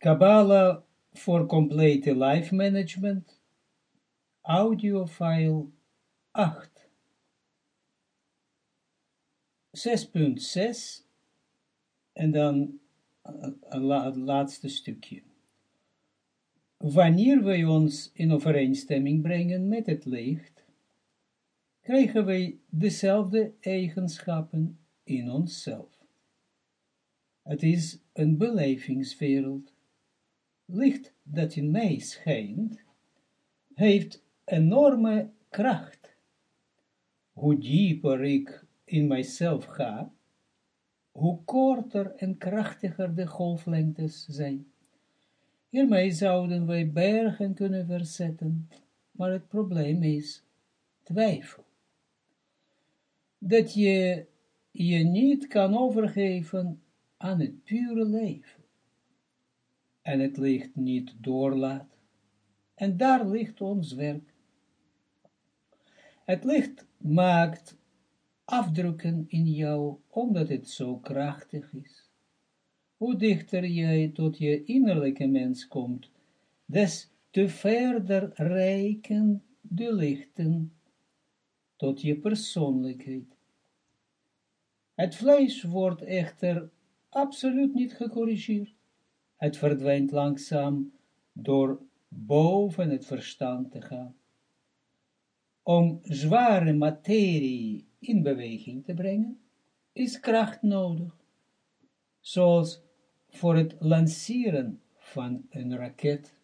Kabbalah voor complete life management, audio file 8. 6.6 en dan het laatste stukje. Wanneer wij ons in overeenstemming brengen met het licht, krijgen wij dezelfde eigenschappen in onszelf. Het is een belevingswereld licht dat in mij schijnt, heeft enorme kracht. Hoe dieper ik in mijzelf ga, hoe korter en krachtiger de golflengtes zijn. Hiermee zouden wij bergen kunnen verzetten, maar het probleem is twijfel. Dat je je niet kan overgeven aan het pure leven en het licht niet doorlaat. En daar ligt ons werk. Het licht maakt afdrukken in jou, omdat het zo krachtig is. Hoe dichter jij tot je innerlijke mens komt, des te verder reiken de lichten tot je persoonlijkheid. Het vlees wordt echter absoluut niet gecorrigeerd. Het verdwijnt langzaam door boven het verstand te gaan. Om zware materie in beweging te brengen, is kracht nodig, zoals voor het lanceren van een raket.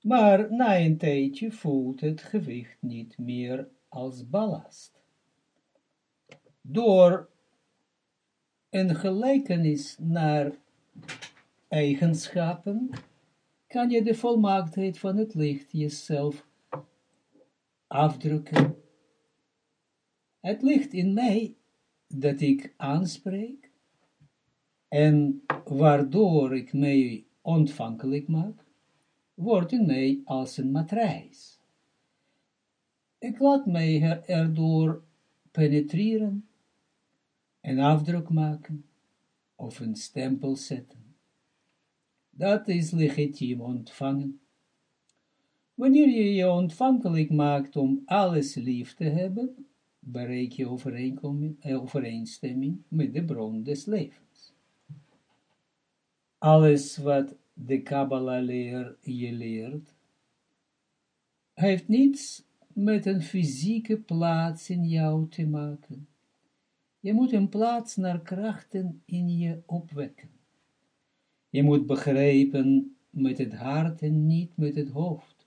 Maar na een tijdje voelt het gewicht niet meer als ballast. Door een gelijkenis naar eigenschappen, kan je de volmaaktheid van het licht jezelf afdrukken. Het licht in mij, dat ik aanspreek, en waardoor ik mij ontvankelijk maak, wordt in mij als een matrijs. Ik laat mij erdoor penetreren en afdruk maken of een stempel zetten. Dat is legitiem ontvangen. Wanneer je je ontvankelijk maakt om alles lief te hebben, bereik je eh, overeenstemming met de bron des levens. Alles wat de Kabbalah leer je leert, heeft niets met een fysieke plaats in jou te maken. Je moet een plaats naar krachten in je opwekken. Je moet begrijpen met het hart en niet met het hoofd.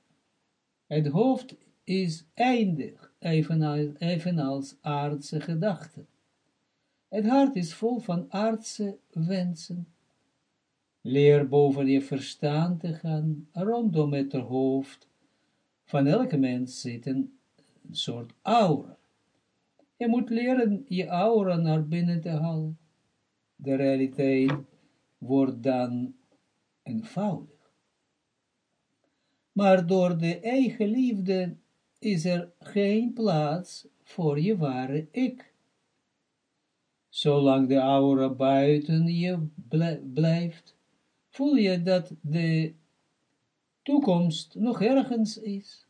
Het hoofd is eindig, evenals, evenals aardse gedachten. Het hart is vol van aardse wensen. Leer boven je verstand te gaan, rondom het hoofd. Van elke mens zit een soort aura. Je moet leren je aura naar binnen te halen. De realiteit wordt dan eenvoudig. Maar door de eigen liefde is er geen plaats voor je ware ik. Zolang de aura buiten je blijft, voel je dat de toekomst nog ergens is.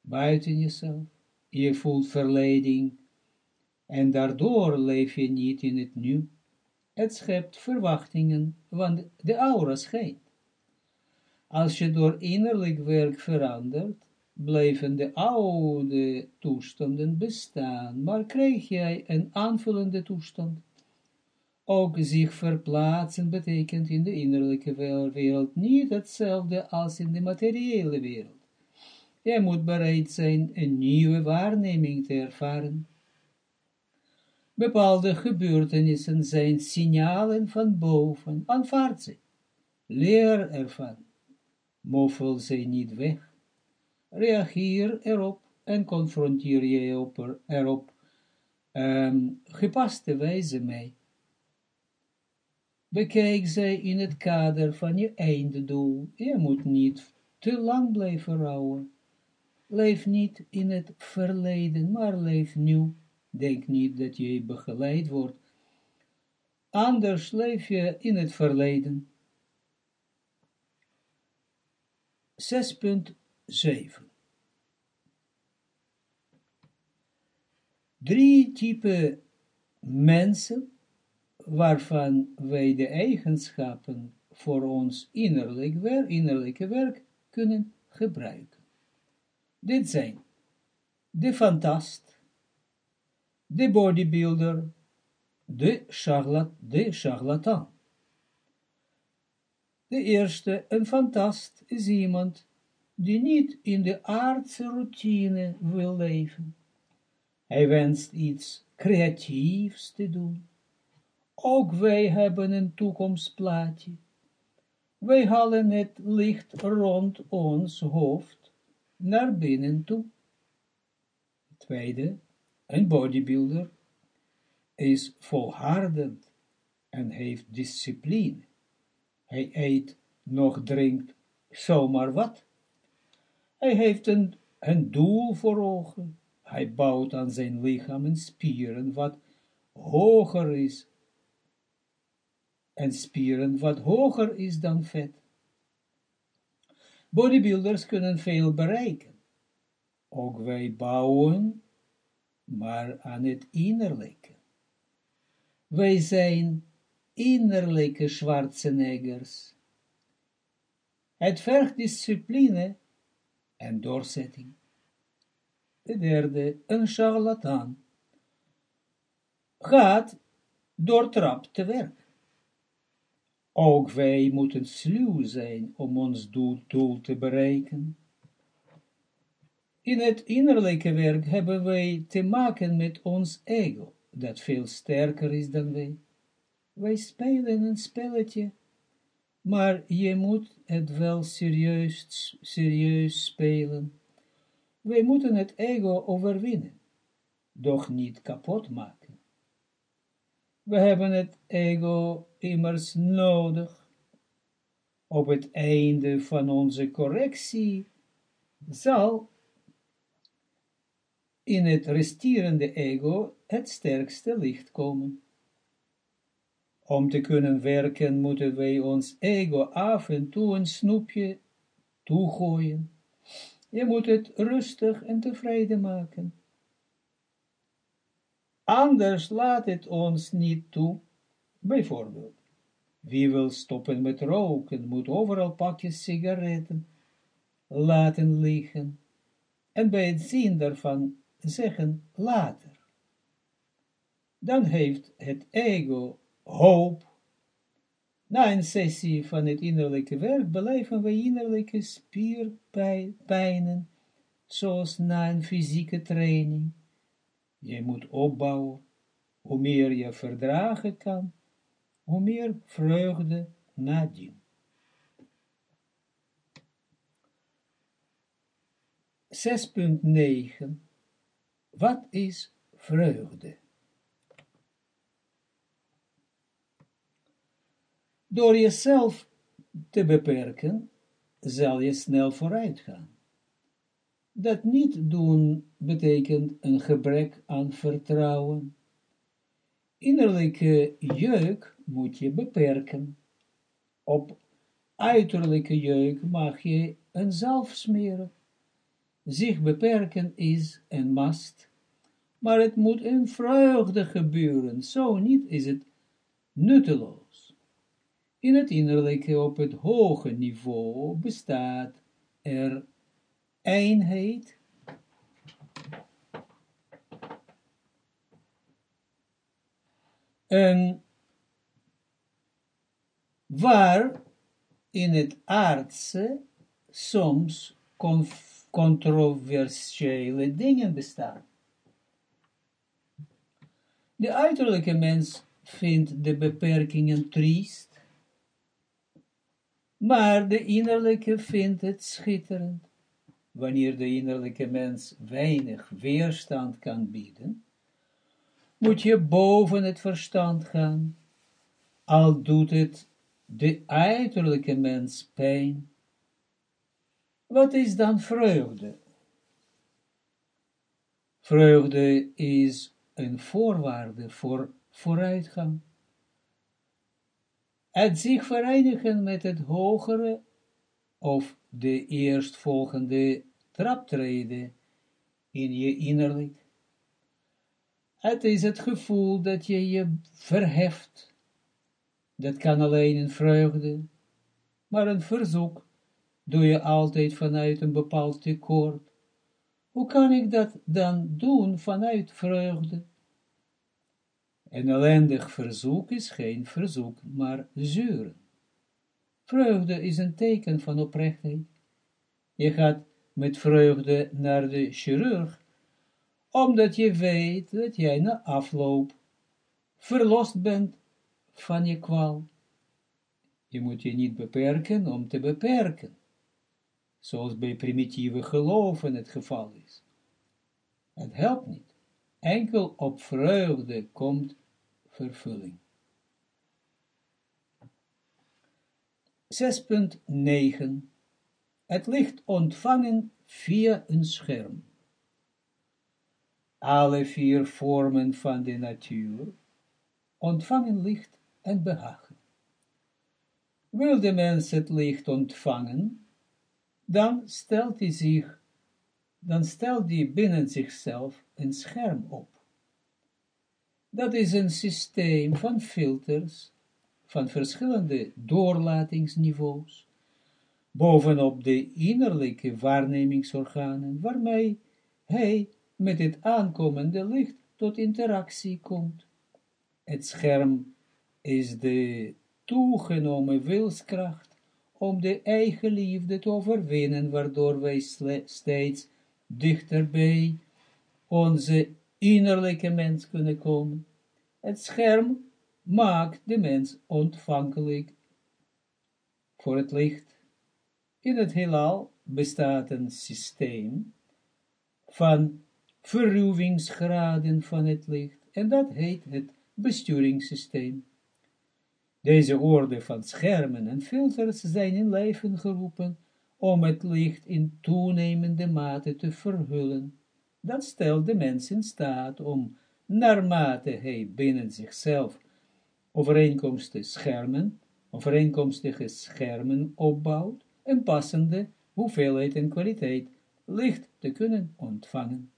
Buiten jezelf. Je voelt verleiding en daardoor leef je niet in het nu. Het schept verwachtingen, want de aura schijnt. Als je door innerlijk werk verandert, blijven de oude toestanden bestaan, maar krijg jij een aanvullende toestand. Ook zich verplaatsen betekent in de innerlijke wereld niet hetzelfde als in de materiële wereld. Je moet bereid zijn een nieuwe waarneming te ervaren. Bepaalde gebeurtenissen zijn signalen van boven, aanvaard ze. Leer ervan. Moffel ze niet weg. Reageer erop en confronteer je op erop um, gepaste wijze mee. Bekijk zij in het kader van je einddoel. Je moet niet te lang blijven rouwen. Leef niet in het verleden, maar leef nu. Denk niet dat je begeleid wordt anders leef je in het verleden. 6.7 Drie type mensen, waarvan wij de eigenschappen voor ons innerlijk innerlijke werk kunnen gebruiken. Dit zijn de fantast, de bodybuilder, de, charlat, de charlatan. De eerste, een fantast, is iemand die niet in de aardse routine wil leven. Hij wenst iets creatiefs te doen. Ook wij hebben een toekomstplaatje. Wij halen het licht rond ons hoofd naar binnen toe. Tweede, een bodybuilder is volhardend en heeft discipline. Hij eet, nog drinkt, zomaar wat. Hij heeft een, een doel voor ogen. Hij bouwt aan zijn lichaam en spieren wat hoger is. En spieren wat hoger is dan vet. Bodybuilders kunnen veel bereiken. Ook wij bouwen, maar aan het innerlijke. Wij zijn innerlijke Schwarzeneggers. Het vergt discipline en doorzetting. De derde, een charlatan, gaat door trap te werk. Ook wij moeten sluw zijn om ons doel, doel te bereiken. In het innerlijke werk hebben wij te maken met ons ego dat veel sterker is dan wij. Wij spelen een spelletje, maar je moet het wel serieus, serieus spelen. Wij moeten het ego overwinnen, doch niet kapot maken. We hebben het ego immers nodig. Op het einde van onze correctie zal in het resterende ego het sterkste licht komen. Om te kunnen werken moeten wij ons ego af en toe een snoepje toegooien. Je moet het rustig en tevreden maken. Anders laat het ons niet toe. Bijvoorbeeld, wie wil stoppen met roken, moet overal pakjes sigaretten laten liggen. En bij het zien daarvan zeggen later. Dan heeft het ego hoop. Na een sessie van het innerlijke werk beleven we innerlijke spierpijnen, zoals na een fysieke training. Je moet opbouwen. Hoe meer je verdragen kan, hoe meer vreugde nadien. 6.9 wat is vreugde? Door jezelf te beperken, zal je snel vooruit gaan. Dat niet doen betekent een gebrek aan vertrouwen. Innerlijke jeuk moet je beperken. Op uiterlijke jeuk mag je een zalf smeren zich beperken is en mast, maar het moet in vreugde gebeuren, zo niet is het nutteloos. In het innerlijke op het hoge niveau bestaat er eenheid, en waar in het aardse soms controversiële dingen bestaan. De uiterlijke mens vindt de beperkingen triest, maar de innerlijke vindt het schitterend. Wanneer de innerlijke mens weinig weerstand kan bieden, moet je boven het verstand gaan, al doet het de uiterlijke mens pijn. Wat is dan vreugde? Vreugde is een voorwaarde voor vooruitgang. het zich verenigen met het hogere of de eerstvolgende traptreden in je innerlijk. Het is het gevoel dat je je verheft. Dat kan alleen in vreugde, maar een verzoek doe je altijd vanuit een bepaald tekort. Hoe kan ik dat dan doen vanuit vreugde? Een ellendig verzoek is geen verzoek, maar zuren. Vreugde is een teken van oprechtheid. Je gaat met vreugde naar de chirurg, omdat je weet dat jij na afloop verlost bent van je kwal. Je moet je niet beperken om te beperken, zoals bij primitieve geloven het geval is. Het helpt niet. Enkel op vreugde komt vervulling. 6.9 Het licht ontvangen via een scherm. Alle vier vormen van de natuur ontvangen licht en behagen. Wil de mens het licht ontvangen, dan stelt hij zich, dan stelt hij binnen zichzelf een scherm op. Dat is een systeem van filters, van verschillende doorlatingsniveaus, bovenop de innerlijke waarnemingsorganen, waarmee hij met het aankomende licht tot interactie komt. Het scherm is de toegenomen wilskracht om de eigen liefde te overwinnen, waardoor wij steeds dichterbij onze innerlijke mens kunnen komen. Het scherm maakt de mens ontvankelijk voor het licht. In het heelal bestaat een systeem van verruwingsgraden van het licht, en dat heet het besturingssysteem. Deze orde van schermen en filters zijn in leven geroepen om het licht in toenemende mate te verhullen. Dat stelt de mens in staat om, naarmate hij binnen zichzelf overeenkomstige schermen, overeenkomstige schermen opbouwt, een passende hoeveelheid en kwaliteit licht te kunnen ontvangen.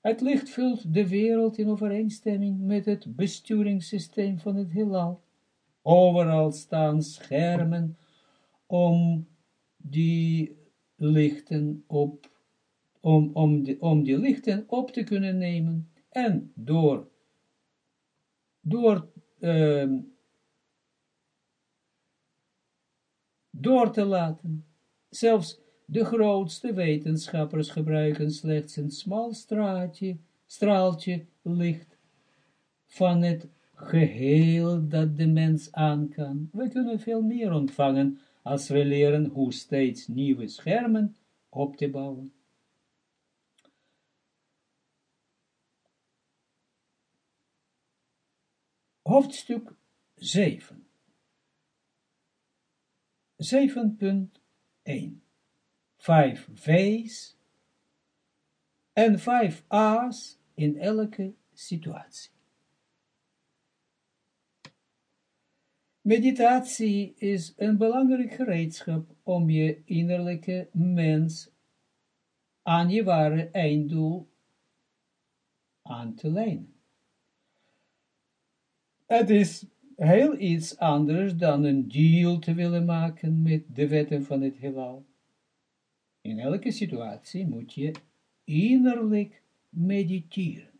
Het licht vult de wereld in overeenstemming met het besturingssysteem van het heelal. Overal staan schermen om die lichten op, om, om, die, om die lichten op te kunnen nemen en door, door, uh, door te laten. Zelfs de grootste wetenschappers gebruiken slechts een smal straatje, straaltje licht van het geheel dat de mens aan kan. We kunnen veel meer ontvangen als we leren hoe steeds nieuwe schermen op te bouwen. Hoofdstuk 7 7.1 vijf V's en vijf A's in elke situatie. Meditatie is een belangrijk gereedschap om je innerlijke mens aan je ware einddoel aan te lijnen. Het is heel iets anders dan een deal te willen maken met de wetten van het heelal. In elke situatie moet je innerlijk mediteren.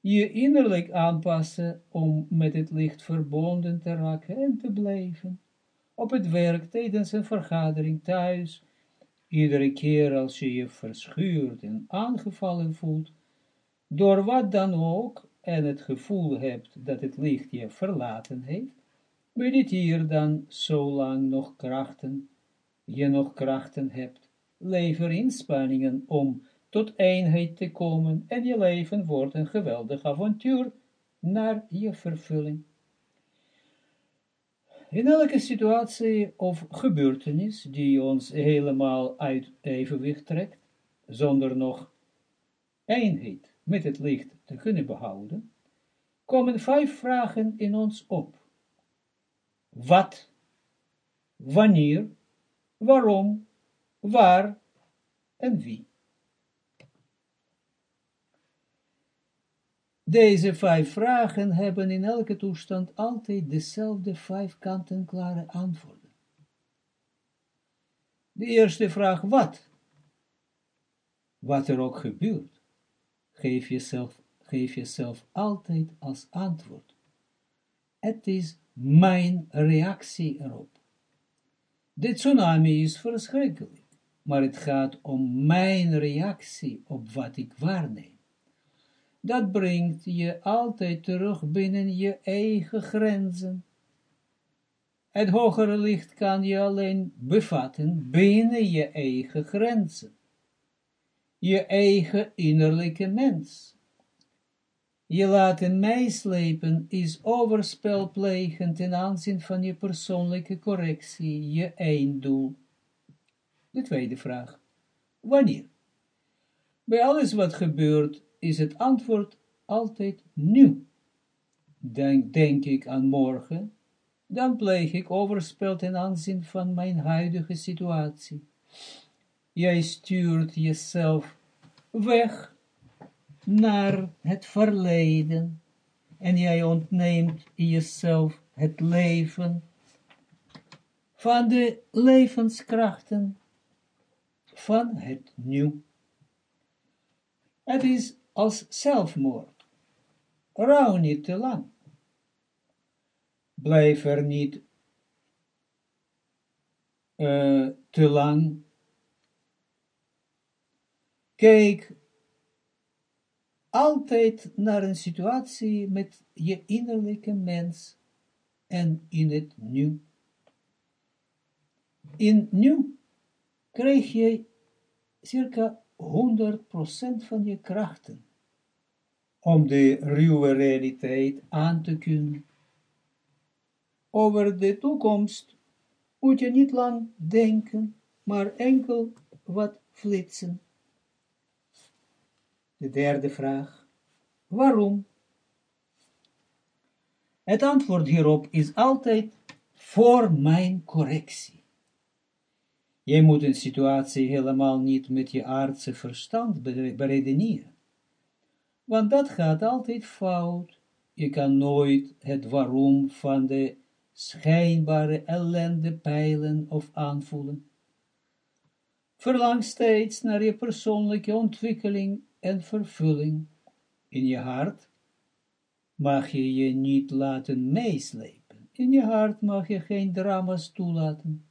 Je innerlijk aanpassen om met het licht verbonden te raken en te blijven. Op het werk, tijdens een vergadering, thuis, iedere keer als je je verschuurd en aangevallen voelt, door wat dan ook, en het gevoel hebt dat het licht je verlaten heeft, mediteer dan zolang nog krachten, je nog krachten hebt lever inspanningen om tot eenheid te komen en je leven wordt een geweldig avontuur naar je vervulling. In elke situatie of gebeurtenis die ons helemaal uit evenwicht trekt, zonder nog eenheid met het licht te kunnen behouden, komen vijf vragen in ons op. wat, wanneer, waarom, waar en wie. Deze vijf vragen hebben in elke toestand altijd dezelfde vijf kanten-klare antwoorden. De eerste vraag, wat? Wat er ook gebeurt, geef jezelf, geef jezelf altijd als antwoord. Het is mijn reactie erop. De tsunami is verschrikkelijk, maar het gaat om mijn reactie op wat ik waarneem dat brengt je altijd terug binnen je eigen grenzen. Het hogere licht kan je alleen bevatten binnen je eigen grenzen. Je eigen innerlijke mens. Je laten meeslepen is overspel plegen ten aanzien van je persoonlijke correctie, je einddoel. De tweede vraag. Wanneer? Bij alles wat gebeurt is het antwoord altijd nu. Denk, denk ik aan morgen, dan pleeg ik overspel ten aanzien van mijn huidige situatie. Jij stuurt jezelf weg naar het verleden en jij ontneemt jezelf het leven van de levenskrachten van het nieuw. Het is als zelfmoord. Rouw niet te lang. Blijf er niet uh, te lang. Kijk altijd naar een situatie met je innerlijke mens en in het nu. In nu krijg je circa 100% van je krachten om de ruwe realiteit aan te kunnen. Over de toekomst moet je niet lang denken, maar enkel wat flitsen. De derde vraag, waarom? Het antwoord hierop is altijd voor mijn correctie. Je moet een situatie helemaal niet met je aardse verstand beredeneren. Want dat gaat altijd fout. Je kan nooit het waarom van de schijnbare ellende peilen of aanvoelen. Verlang steeds naar je persoonlijke ontwikkeling en vervulling. In je hart mag je je niet laten meeslepen. In je hart mag je geen drama's toelaten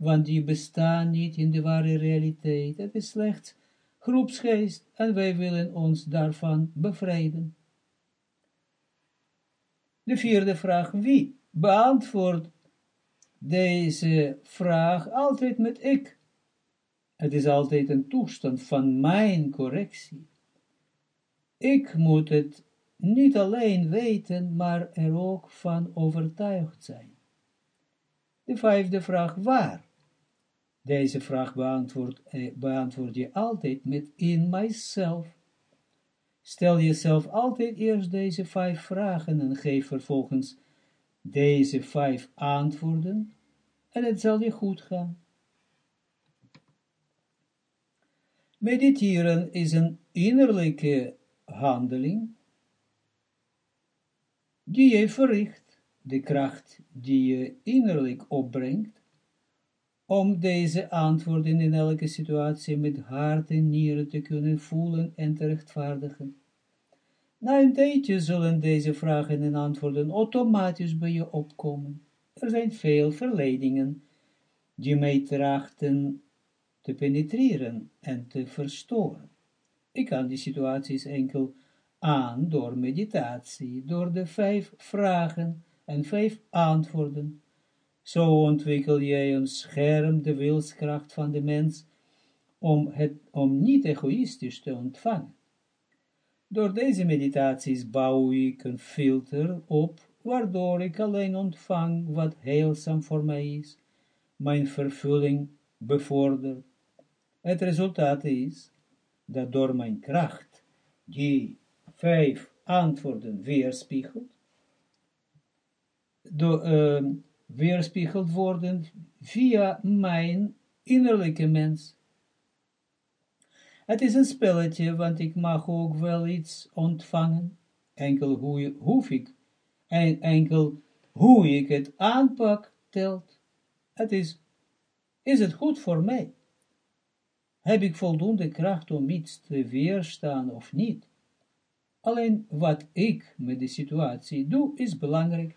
want die bestaan niet in de ware realiteit. Het is slechts groepsgeest en wij willen ons daarvan bevrijden. De vierde vraag, wie beantwoordt deze vraag altijd met ik? Het is altijd een toestand van mijn correctie. Ik moet het niet alleen weten, maar er ook van overtuigd zijn. De vijfde vraag, waar? Deze vraag beantwoord, eh, je altijd met in myself. Stel jezelf altijd eerst deze vijf vragen en geef vervolgens deze vijf antwoorden en het zal je goed gaan. Mediteren is een innerlijke handeling die je verricht, de kracht die je innerlijk opbrengt, om deze antwoorden in elke situatie met hart en nieren te kunnen voelen en te rechtvaardigen. Na een tijdje zullen deze vragen en antwoorden automatisch bij je opkomen. Er zijn veel verleidingen die mij trachten te penetreren en te verstoren. Ik kan die situaties enkel aan door meditatie, door de vijf vragen en vijf antwoorden zo ontwikkel jij een scherm de wilskracht van de mens om, het, om niet egoïstisch te ontvangen. Door deze meditaties bouw ik een filter op, waardoor ik alleen ontvang wat heilzaam voor mij is, mijn vervulling bevordert. Het resultaat is, dat door mijn kracht, die vijf antwoorden weerspiegelt, door, uh, weerspiegeld worden via mijn innerlijke mens. Het is een spelletje, want ik mag ook wel iets ontvangen. Enkel hoe, hoef ik, en enkel hoe ik het aanpak, telt. Het is, is het goed voor mij? Heb ik voldoende kracht om iets te weerstaan of niet? Alleen wat ik met de situatie doe, is belangrijk.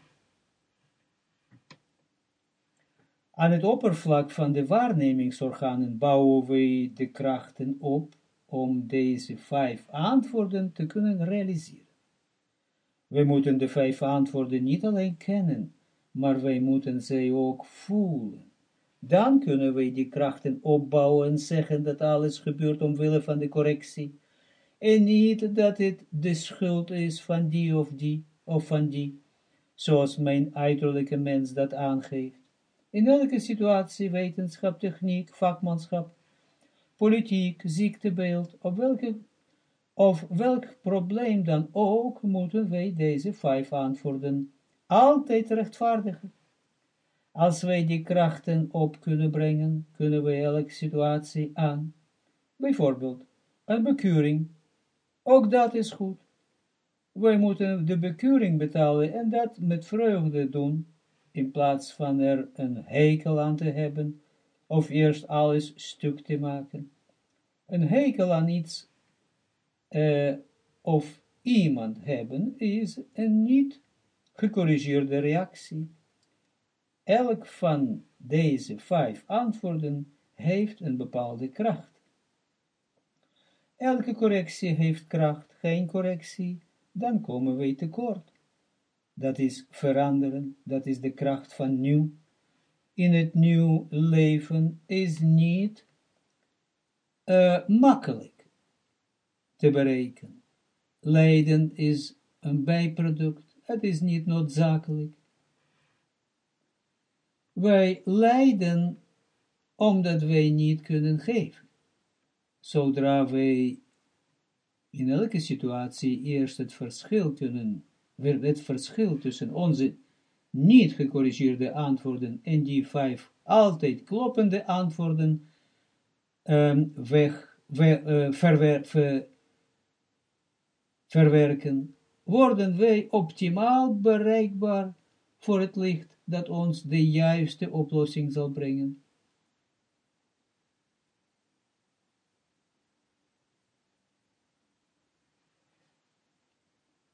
Aan het oppervlak van de waarnemingsorganen bouwen we de krachten op om deze vijf antwoorden te kunnen realiseren. We moeten de vijf antwoorden niet alleen kennen, maar wij moeten ze ook voelen. Dan kunnen wij die krachten opbouwen en zeggen dat alles gebeurt omwille van de correctie, en niet dat het de schuld is van die of die, of van die, zoals mijn uiterlijke mens dat aangeeft. In elke situatie, wetenschap, techniek, vakmanschap, politiek, ziektebeeld, welke, of welk probleem dan ook, moeten wij deze vijf antwoorden altijd rechtvaardigen. Als wij die krachten op kunnen brengen, kunnen wij elke situatie aan. Bijvoorbeeld, een bekeuring. Ook dat is goed. Wij moeten de bekeuring betalen en dat met vreugde doen in plaats van er een hekel aan te hebben, of eerst alles stuk te maken. Een hekel aan iets uh, of iemand hebben, is een niet gecorrigeerde reactie. Elk van deze vijf antwoorden heeft een bepaalde kracht. Elke correctie heeft kracht, geen correctie, dan komen wij tekort dat is veranderen, dat is de kracht van nieuw. In het nieuw leven is niet uh, makkelijk te bereiken. Lijden is een bijproduct, het is niet noodzakelijk. Wij lijden omdat wij niet kunnen geven. Zodra wij in elke situatie eerst het verschil kunnen het verschil tussen onze niet gecorrigeerde antwoorden en die vijf altijd kloppende antwoorden weg, we, uh, verwerken, worden wij optimaal bereikbaar voor het licht dat ons de juiste oplossing zal brengen.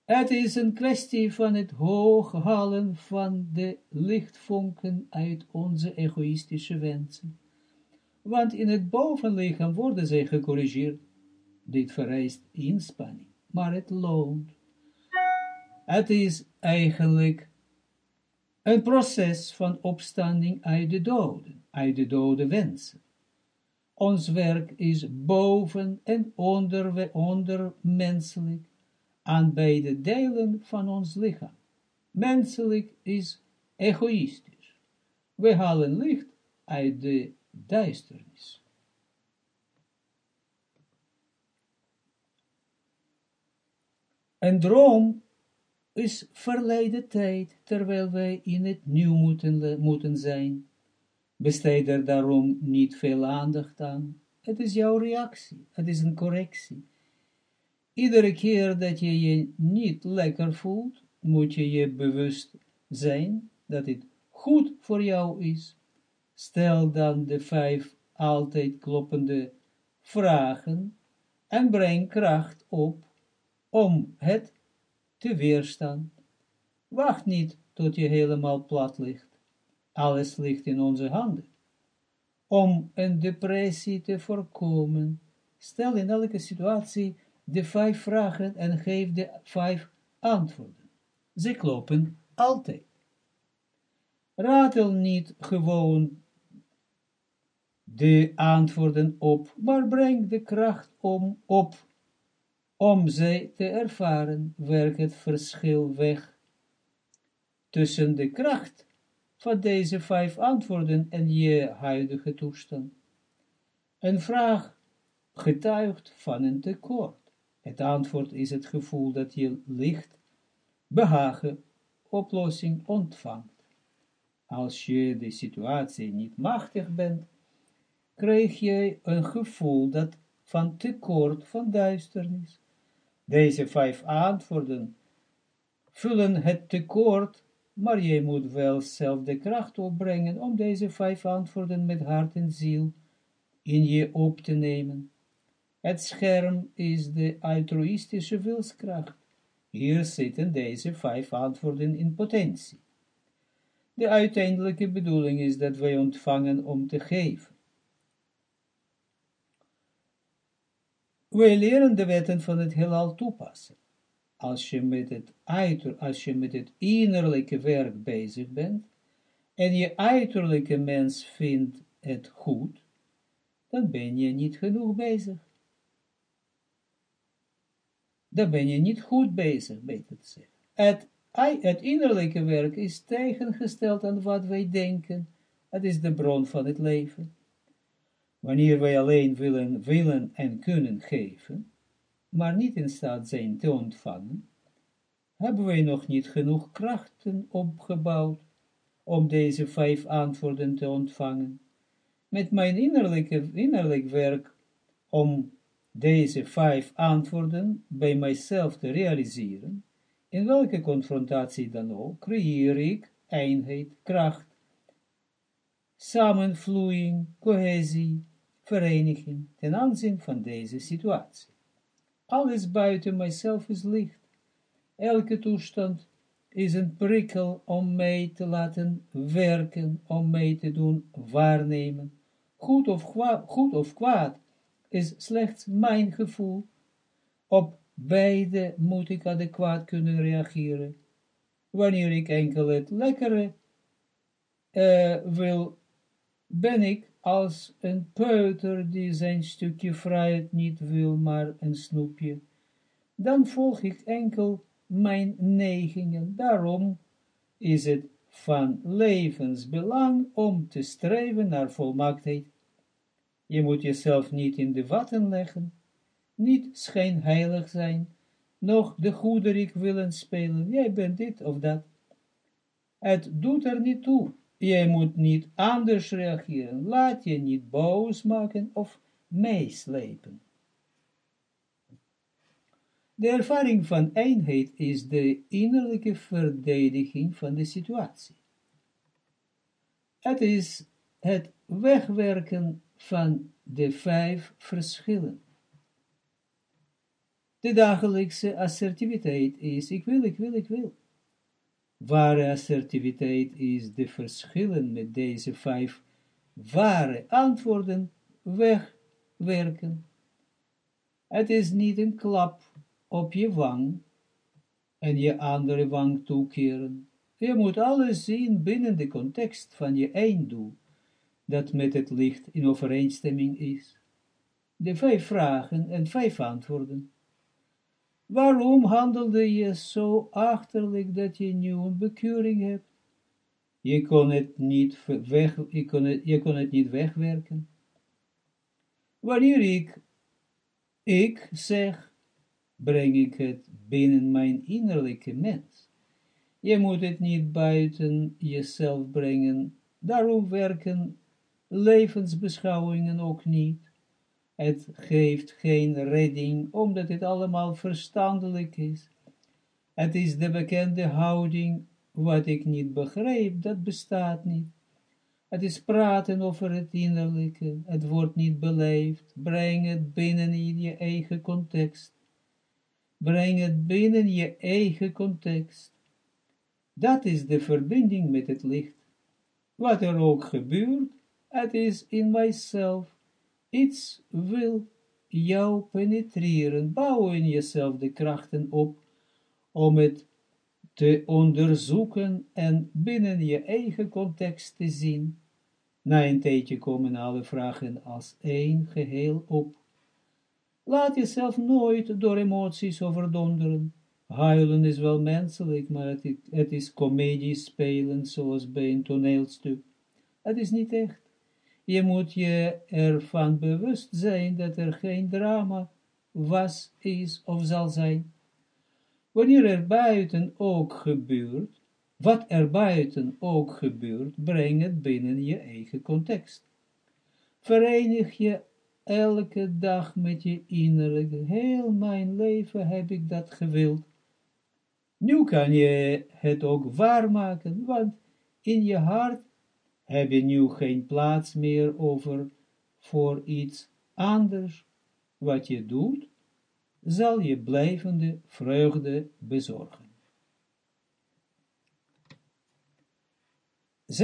Het is een kwestie van het hooghalen van de lichtvonken uit onze egoïstische wensen. Want in het bovenlichaam worden zij gecorrigeerd. Dit vereist inspanning, maar het loont. Het is eigenlijk een proces van opstanding uit de doden, uit de dode wensen. Ons werk is boven en onder, menselijk aan beide delen van ons lichaam. Menselijk is egoïstisch. We halen licht uit de duisternis. Een droom is verleden tijd, terwijl wij in het nieuw moeten, moeten zijn. Besteed er daarom niet veel aandacht aan. Het is jouw reactie, het is een correctie. Iedere keer dat je je niet lekker voelt, moet je je bewust zijn dat het goed voor jou is. Stel dan de vijf altijd kloppende vragen en breng kracht op om het te weerstaan. Wacht niet tot je helemaal plat ligt. Alles ligt in onze handen. Om een depressie te voorkomen, stel in elke situatie de vijf vragen en geef de vijf antwoorden. Ze kloppen altijd. Ratel niet gewoon de antwoorden op, maar breng de kracht om op, om ze te ervaren, werk het verschil weg tussen de kracht van deze vijf antwoorden en je huidige toestand. Een vraag getuigt van een tekort. Het antwoord is het gevoel dat je licht, behagen, oplossing ontvangt. als je de situatie niet machtig bent, krijg je een gevoel dat van tekort van duisternis. Deze vijf antwoorden vullen het tekort, maar je moet wel zelf de kracht opbrengen om deze vijf antwoorden met hart en ziel in je op te nemen. Het scherm is de altruïstische wilskracht. Hier zitten deze vijf antwoorden in potentie. De uiteindelijke bedoeling is dat wij ontvangen om te geven. Wij leren de wetten van het heelal toepassen. Als je met het, uiter, als je met het innerlijke werk bezig bent, en je uiterlijke mens vindt het goed, dan ben je niet genoeg bezig. Dan ben je niet goed bezig, beter te zeggen. Het, het innerlijke werk is tegengesteld aan wat wij denken. Het is de bron van het leven. Wanneer wij alleen willen, willen en kunnen geven, maar niet in staat zijn te ontvangen, hebben wij nog niet genoeg krachten opgebouwd om deze vijf antwoorden te ontvangen. Met mijn innerlijke, innerlijk werk om deze vijf antwoorden bij mijzelf te realiseren, in welke confrontatie dan ook, creëer ik eenheid, kracht, samenvloeiing, cohesie, vereniging ten aanzien van deze situatie. Alles buiten mijzelf is licht. Elke toestand is een prikkel om mij te laten werken, om mij te doen waarnemen. Goed of, goed of kwaad is slechts mijn gevoel. Op beide moet ik adequaat kunnen reageren. Wanneer ik enkel het lekkere uh, wil, ben ik als een peuter die zijn stukje vrijheid niet wil, maar een snoepje. Dan volg ik enkel mijn neigingen. Daarom is het van levensbelang om te streven naar volmaaktheid. Je moet jezelf niet in de watten leggen, niet schijnheilig zijn, nog de goederik willen spelen, jij bent dit of dat. Het doet er niet toe Jij moet niet anders reageren. Laat je niet boos maken of meeslepen. De ervaring van eenheid is de innerlijke verdediging van de situatie. Het is het wegwerken van de vijf verschillen. De dagelijkse assertiviteit is, ik wil, ik wil, ik wil. Ware assertiviteit is de verschillen met deze vijf ware antwoorden wegwerken. Het is niet een klap op je wang en je andere wang toekeren. Je moet alles zien binnen de context van je einddoel, dat met het licht in overeenstemming is. De vijf vragen en vijf antwoorden Waarom handelde je zo achterlijk dat je nu een bekeuring hebt? Je kon het niet, weg, je het, je kon het niet wegwerken. Wanneer ik, ik zeg, breng ik het binnen mijn innerlijke mens. Je moet het niet buiten jezelf brengen, daarom werken levensbeschouwingen ook niet. Het geeft geen redding, omdat het allemaal verstandelijk is. Het is de bekende houding, wat ik niet begrijp, dat bestaat niet. Het is praten over het innerlijke, het wordt niet beleefd, breng het binnen in je eigen context. Breng het binnen je eigen context. Dat is de verbinding met het licht. Wat er ook gebeurt, het is in mijzelf iets wil jou penetreren, bouw in jezelf de krachten op, om het te onderzoeken en binnen je eigen context te zien. Na een tijdje komen alle vragen als één geheel op. Laat jezelf nooit door emoties overdonderen. Huilen is wel menselijk, maar het, is comedie spelen, zoals bij een toneelstuk. Het is niet echt. Je moet je ervan bewust zijn dat er geen drama was, is of zal zijn. Wanneer er buiten ook gebeurt, wat er buiten ook gebeurt, breng het binnen je eigen context. Verenig je elke dag met je innerlijke, heel mijn leven heb ik dat gewild. Nu kan je het ook waarmaken, want in je hart heb je nu geen plaats meer over voor iets anders. Wat je doet, zal je blijvende vreugde bezorgen. 7.2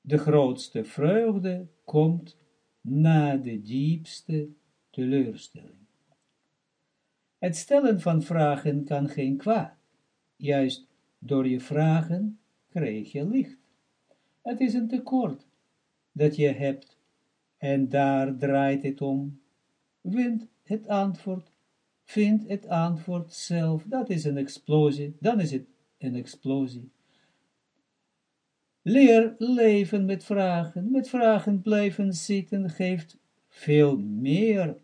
De grootste vreugde komt na de diepste teleurstelling. Het stellen van vragen kan geen kwaad. Juist door je vragen krijg je licht. Het is een tekort dat je hebt en daar draait het om. Vind het antwoord, vind het antwoord zelf, dat is een explosie, dan is het een explosie. Leer leven met vragen, met vragen blijven zitten geeft veel meer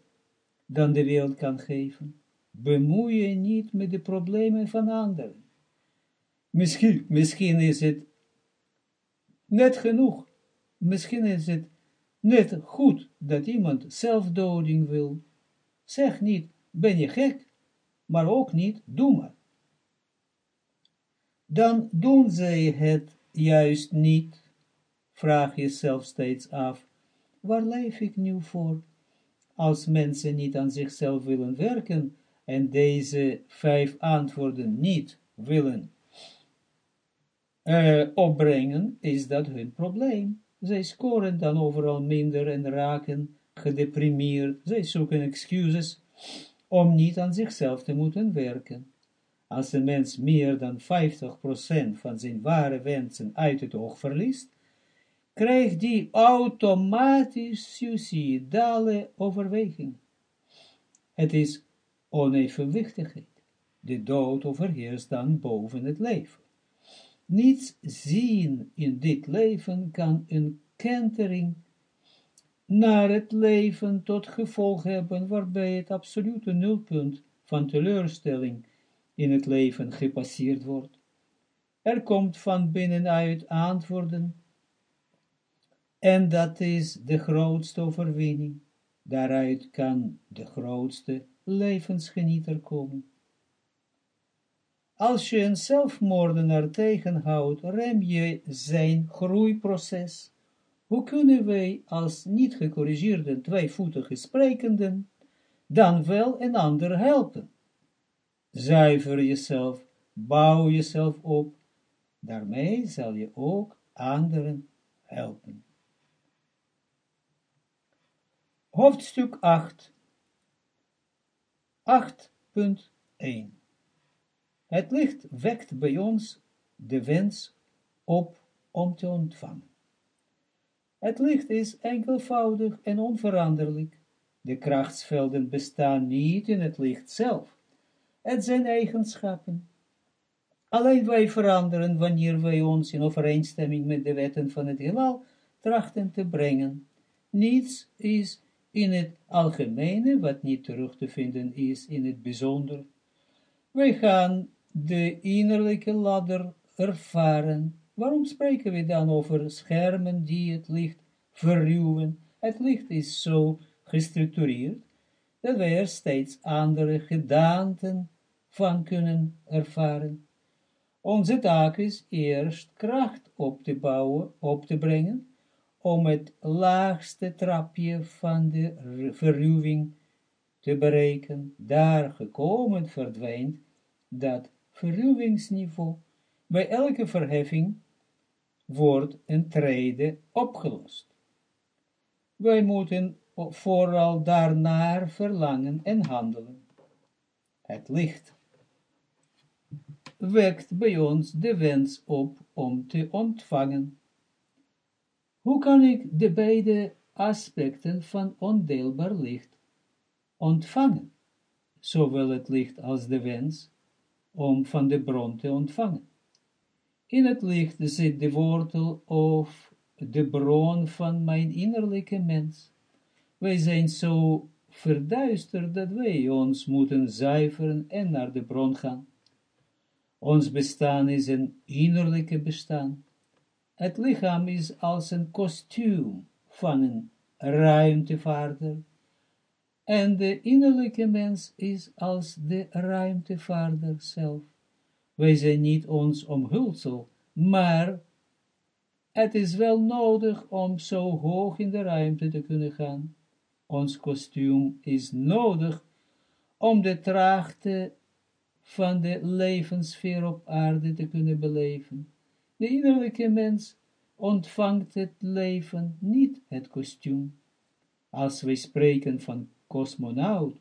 dan de wereld kan geven. Bemoei je niet met de problemen van anderen. Misschien, misschien is het net genoeg, misschien is het net goed dat iemand zelfdoding wil. Zeg niet, ben je gek, maar ook niet, doe maar. Dan doen zij het juist niet. Vraag jezelf steeds af, waar leef ik nu voor? Als mensen niet aan zichzelf willen werken en deze vijf antwoorden niet willen uh, opbrengen, is dat hun probleem. Zij scoren dan overal minder en raken gedeprimeerd. Zij zoeken excuses om niet aan zichzelf te moeten werken. Als een mens meer dan 50% van zijn ware wensen uit het oog verliest, krijgt die automatisch suicidale overweging. Het is onevenwichtigheid. De dood overheerst dan boven het leven. Niets zien in dit leven kan een kentering naar het leven tot gevolg hebben, waarbij het absolute nulpunt van teleurstelling in het leven gepasseerd wordt. Er komt van binnenuit antwoorden, en dat is de grootste overwinning. Daaruit kan de grootste levensgenieter komen. Als je een zelfmoordenaar tegenhoudt, rem je zijn groeiproces. Hoe kunnen wij als niet gecorrigeerde tweevoetige sprekenden dan wel een ander helpen? Zuiver jezelf, bouw jezelf op, daarmee zal je ook anderen helpen. Hoofdstuk 8 8.1 Het licht wekt bij ons de wens op om te ontvangen. Het licht is enkelvoudig en onveranderlijk. De krachtsvelden bestaan niet in het licht zelf. Het zijn eigenschappen. Alleen wij veranderen wanneer wij ons in overeenstemming met de wetten van het heelal trachten te brengen. Niets is in het algemene, wat niet terug te vinden is in het bijzonder. Wij gaan de innerlijke ladder ervaren. Waarom spreken we dan over schermen die het licht verruwen? Het licht is zo gestructureerd, dat wij er steeds andere gedaanten van kunnen ervaren. Onze taak is eerst kracht op te bouwen, op te brengen, om het laagste trapje van de verruwing te bereiken. Daar gekomen verdwijnt dat verruwingsniveau. Bij elke verheffing wordt een trede opgelost. Wij moeten vooral daarnaar verlangen en handelen. Het licht wekt bij ons de wens op om te ontvangen. Hoe kan ik de beide aspecten van ondeelbaar licht ontvangen, zowel het licht als de wens, om van de bron te ontvangen? In het licht zit de wortel of de bron van mijn innerlijke mens. Wij zijn zo verduisterd dat wij ons moeten zuiveren en naar de bron gaan. Ons bestaan is een innerlijke bestaan. Het lichaam is als een kostuum van een ruimtevaarder. En de innerlijke mens is als de ruimtevaarder zelf. Wij zijn niet ons omhulsel, maar het is wel nodig om zo hoog in de ruimte te kunnen gaan. Ons kostuum is nodig om de traagte van de levenssfeer op aarde te kunnen beleven. De innerlijke mens ontvangt het leven, niet het kostuum. Als wij spreken van cosmonaut,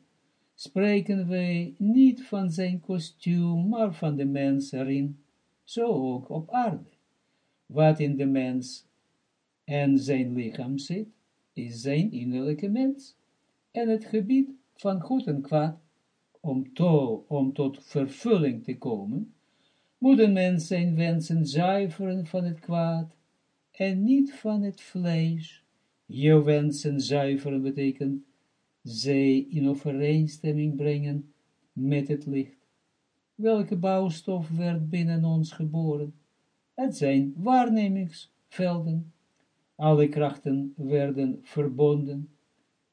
spreken wij niet van zijn kostuum, maar van de mens erin, zo ook op aarde. Wat in de mens en zijn lichaam zit, is zijn innerlijke mens, en het gebied van goed en kwaad, om, to, om tot vervulling te komen, moet een mens zijn wensen zuiveren van het kwaad, en niet van het vlees. Je wensen zuiveren betekent, zij in overeenstemming brengen met het licht. Welke bouwstof werd binnen ons geboren? Het zijn waarnemingsvelden. Alle krachten werden verbonden.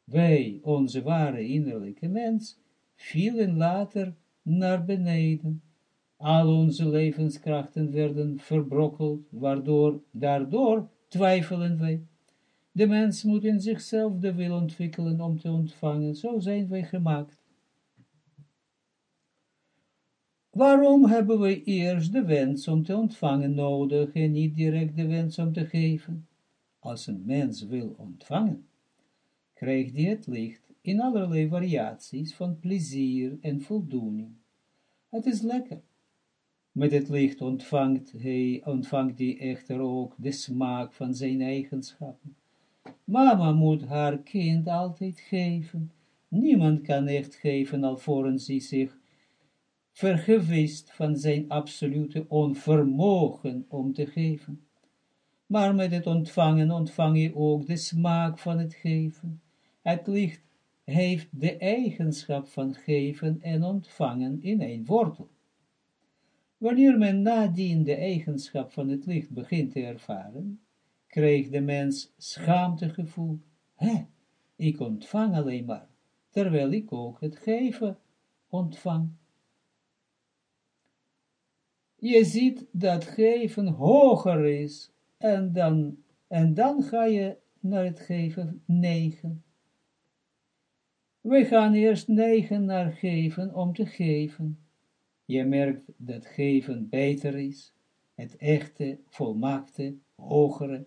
Wij, onze ware innerlijke mens, vielen later naar beneden. Al onze levenskrachten werden verbrokkeld, waardoor, daardoor twijfelen wij. De mens moet in zichzelf de wil ontwikkelen om te ontvangen, zo zijn wij gemaakt. Waarom hebben we eerst de wens om te ontvangen nodig en niet direct de wens om te geven? Als een mens wil ontvangen, krijgt hij het licht in allerlei variaties van plezier en voldoening. Het is lekker. Met het licht ontvangt hij, ontvangt hij echter ook de smaak van zijn eigenschappen. Mama moet haar kind altijd geven. Niemand kan echt geven alvorens hij zich vergewist van zijn absolute onvermogen om te geven. Maar met het ontvangen ontvang je ook de smaak van het geven. Het licht heeft de eigenschap van geven en ontvangen in één wortel. Wanneer men nadien de eigenschap van het licht begint te ervaren, krijgt de mens schaamtegevoel. Hé, ik ontvang alleen maar, terwijl ik ook het geven ontvang. Je ziet dat geven hoger is, en dan, en dan ga je naar het geven negen. We gaan eerst negen naar geven om te geven. Je merkt dat geven beter is, het echte, volmaakte, hogere.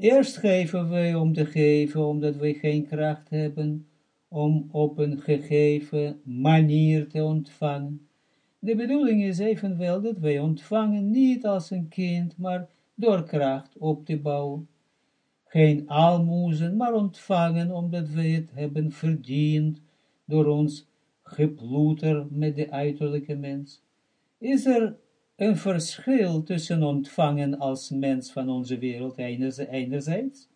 Eerst geven wij om te geven, omdat wij geen kracht hebben om op een gegeven manier te ontvangen. De bedoeling is evenwel dat wij ontvangen niet als een kind, maar door kracht op te bouwen. Geen almoezen, maar ontvangen omdat wij het hebben verdiend door ons geploeter met de uiterlijke mens. Is er een verschil tussen ontvangen als mens van onze wereld enerzijds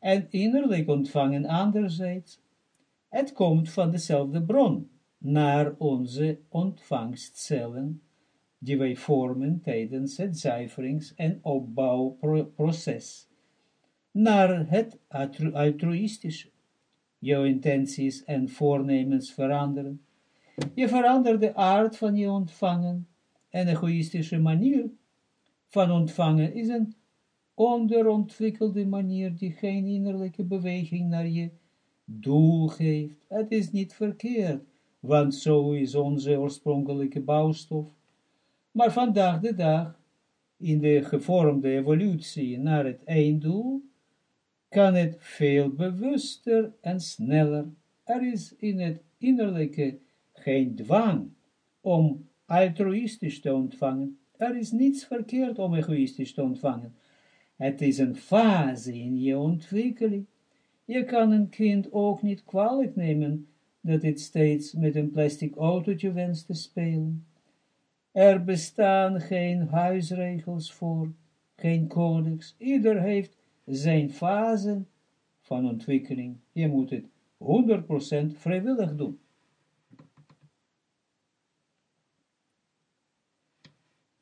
en innerlijk ontvangen anderzijds? Het komt van dezelfde bron, naar onze ontvangstcellen, die wij vormen tijdens het zuiverings- en opbouwproces, naar het altruïstische. Jouw intenties en voornemens veranderen. Je verandert de aard van je ontvangen, en egoïstische manier van ontvangen is een onderontwikkelde manier die geen innerlijke beweging naar je doel geeft. Het is niet verkeerd, want zo is onze oorspronkelijke bouwstof. Maar vandaag de dag, in de gevormde evolutie naar het einddoel, kan het veel bewuster en sneller. Er is in het innerlijke geen dwang om altruïstisch te ontvangen. Er is niets verkeerd om egoïstisch te ontvangen. Het is een fase in je ontwikkeling. Je kan een kind ook niet kwalijk nemen dat het steeds met een plastic autootje wenst te spelen. Er bestaan geen huisregels voor, geen codex. Ieder heeft zijn fase van ontwikkeling. Je moet het 100% vrijwillig doen.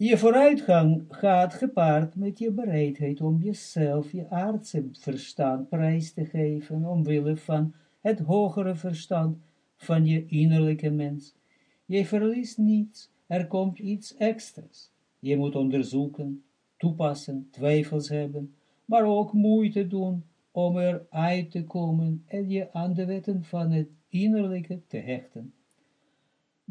Je vooruitgang gaat gepaard met je bereidheid om jezelf, je aardse verstand prijs te geven, omwille van het hogere verstand van je innerlijke mens. Je verliest niets, er komt iets extra's. Je moet onderzoeken, toepassen, twijfels hebben, maar ook moeite doen om eruit te komen en je aan de wetten van het innerlijke te hechten.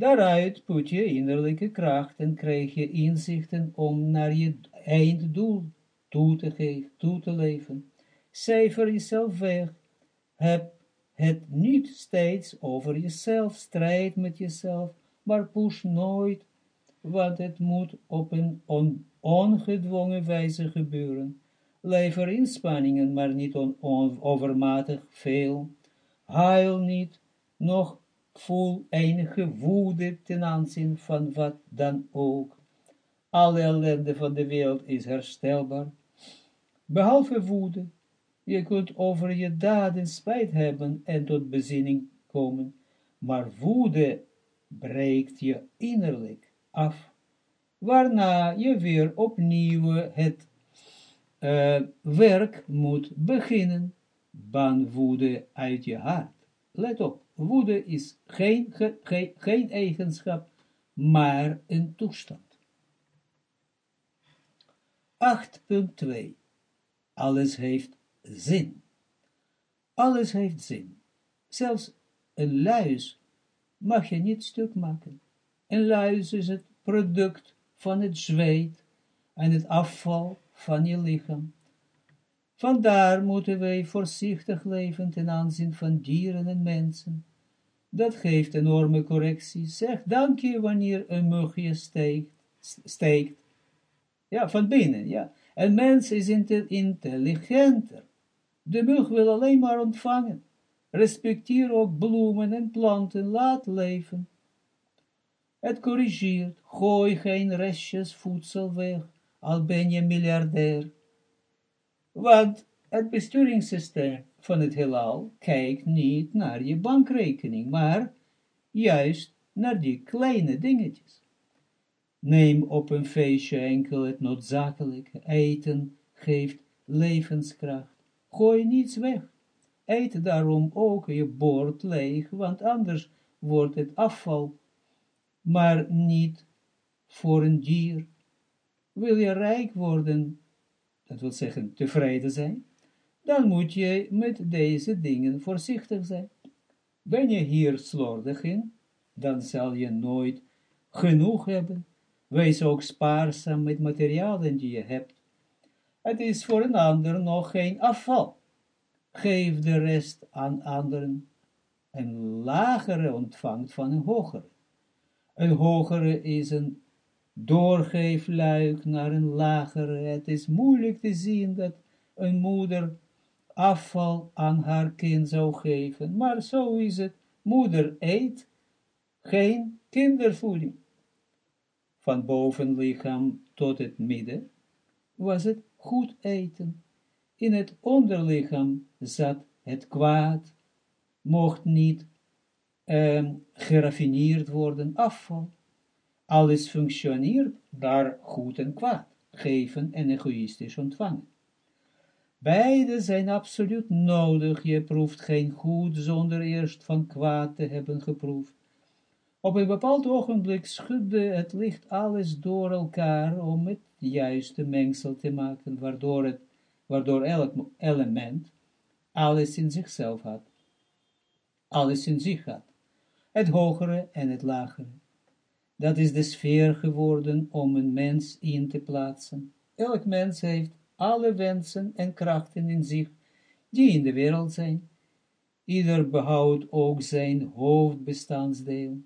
Daaruit put je innerlijke kracht en krijg je inzichten om naar je einddoel toe te geven, toe te leven. Cijfer jezelf weg. Heb het niet steeds over jezelf, strijd met jezelf, maar push nooit, want het moet op een on, ongedwongen wijze gebeuren. Lever inspanningen, maar niet on, overmatig veel. Huil niet, nog voel enige woede ten aanzien van wat dan ook. Alle ellende van de wereld is herstelbaar. Behalve woede, je kunt over je daden spijt hebben en tot bezinning komen, maar woede breekt je innerlijk af, waarna je weer opnieuw het uh, werk moet beginnen, ban woede uit je hart. Let op, woede is geen, eigenschap, maar een toestand. 8.2 Alles heeft zin. Alles heeft zin. Zelfs een luis mag je niet stuk maken. Een luis is het product van het zweet en het afval van je lichaam. Vandaar moeten wij voorzichtig leven ten aanzien van dieren en mensen. Dat geeft enorme correctie. Zeg dank je wanneer een mugje steekt, steekt. Ja, van binnen, ja. Een mens is intelligenter. De mug wil alleen maar ontvangen. Respecteer ook bloemen en planten, laat leven. Het corrigeert, gooi geen restjes voedsel weg, al ben je miljardair. Want het besturingssysteem van het heelal kijkt niet naar je bankrekening, maar juist naar die kleine dingetjes. Neem op een feestje enkel het noodzakelijke, eten geeft levenskracht, gooi niets weg. Eet daarom ook je bord leeg, want anders wordt het afval, maar niet voor een dier. Wil je rijk worden, dat wil zeggen tevreden zijn, dan moet je met deze dingen voorzichtig zijn. Ben je hier slordig in, dan zal je nooit genoeg hebben. Wees ook spaarzaam met materialen die je hebt. Het is voor een ander nog geen afval. Geef de rest aan anderen. Een lagere ontvangt van een hogere. Een hogere is een doorgeefluik naar een lagere. Het is moeilijk te zien dat een moeder afval aan haar kind zou geven, maar zo is het. Moeder eet geen kindervoeding. Van bovenlichaam tot het midden was het goed eten. In het onderlichaam zat het kwaad, mocht niet eh, geraffineerd worden afval. Alles functioneert daar goed en kwaad, geven en egoïstisch ontvangen. Beide zijn absoluut nodig, je proeft geen goed zonder eerst van kwaad te hebben geproefd. Op een bepaald ogenblik schudde het licht alles door elkaar om het juiste mengsel te maken, waardoor, het, waardoor elk element alles in zichzelf had. Alles in zich had. Het hogere en het lagere. Dat is de sfeer geworden om een mens in te plaatsen. Elk mens heeft alle wensen en krachten in zich, die in de wereld zijn. Ieder behoudt ook zijn hoofdbestandsdeel.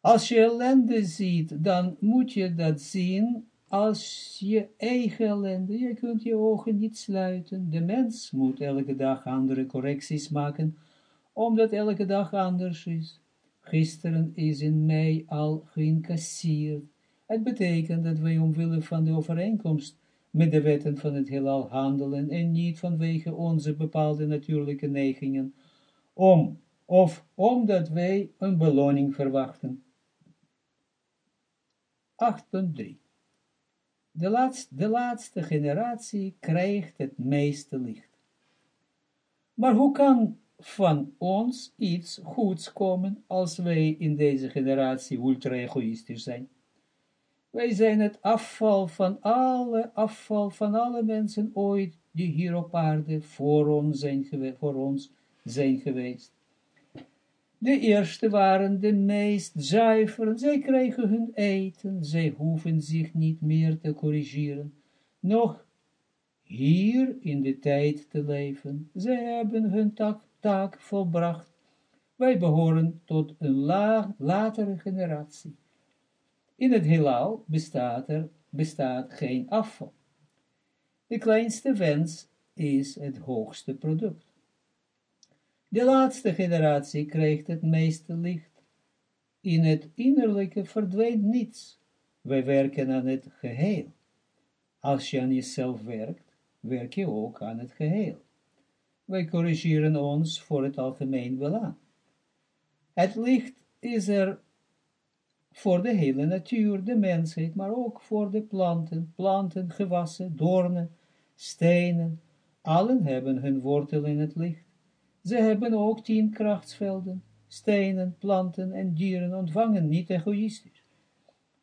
Als je ellende ziet, dan moet je dat zien als je eigen ellende. Je kunt je ogen niet sluiten. De mens moet elke dag andere correcties maken, omdat elke dag anders is. Gisteren is in mei al geïncasseerd. Het betekent dat wij omwille van de overeenkomst met de wetten van het heelal handelen en niet vanwege onze bepaalde natuurlijke neigingen, om, of omdat wij een beloning verwachten. 8.3 de laatste, de laatste generatie krijgt het meeste licht. Maar hoe kan van ons iets goeds komen als wij in deze generatie ultra-egoïstisch zijn? Wij zijn het afval van alle afval van alle mensen ooit die hier op aarde voor ons zijn, voor ons zijn geweest. De eerste waren de meest zuiveren, zij kregen hun eten, zij hoeven zich niet meer te corrigeren, nog hier in de tijd te leven, zij hebben hun taak, taak volbracht, wij behoren tot een latere generatie. In het heelal bestaat er bestaat geen afval. De kleinste wens is het hoogste product. De laatste generatie krijgt het meeste licht. In het innerlijke verdwijnt niets. Wij werken aan het geheel. Als je aan jezelf werkt, werk je ook aan het geheel. Wij corrigeren ons voor het algemeen belang. Het licht is er voor de hele natuur, de mensheid, maar ook voor de planten, planten, gewassen, doornen, stenen, allen hebben hun wortel in het licht. Ze hebben ook tien krachtsvelden, stenen, planten en dieren ontvangen, niet egoïstisch.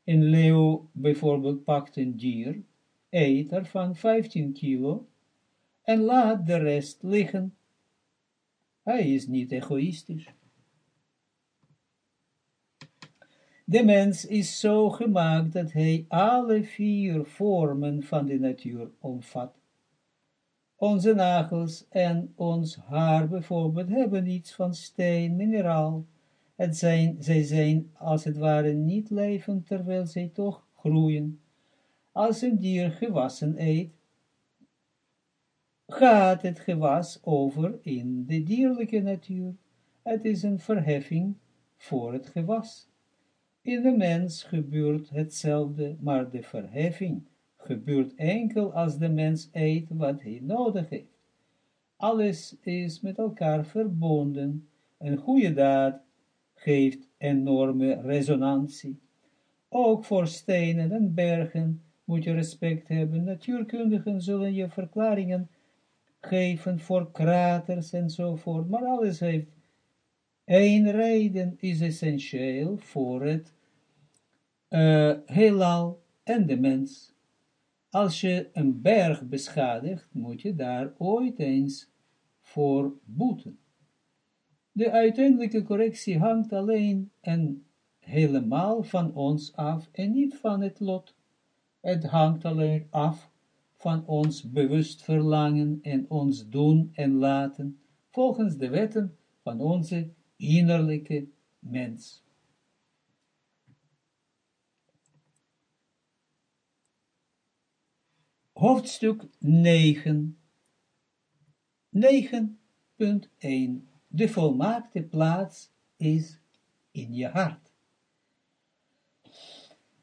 Een leeuw bijvoorbeeld pakt een dier, eet ervan 15 kilo en laat de rest liggen. Hij is niet egoïstisch. De mens is zo gemaakt dat hij alle vier vormen van de natuur omvat. Onze nagels en ons haar bijvoorbeeld hebben iets van steen, mineraal. Het zijn, zij zijn als het ware niet levend, terwijl zij toch groeien. Als een dier gewassen eet, gaat het gewas over in de dierlijke natuur. Het is een verheffing voor het gewas. In de mens gebeurt hetzelfde, maar de verheffing gebeurt enkel als de mens eet wat hij nodig heeft. Alles is met elkaar verbonden. Een goede daad geeft enorme resonantie. Ook voor stenen en bergen moet je respect hebben. Natuurkundigen zullen je verklaringen geven voor kraters enzovoort, maar alles heeft één reden is essentieel voor het uh, heelal en de mens. Als je een berg beschadigt, moet je daar ooit eens voor boeten. De uiteindelijke correctie hangt alleen en helemaal van ons af en niet van het lot. Het hangt alleen af van ons bewust verlangen en ons doen en laten, volgens de wetten van onze innerlijke mens. Hoofdstuk 9 9.1 De volmaakte plaats is in je hart.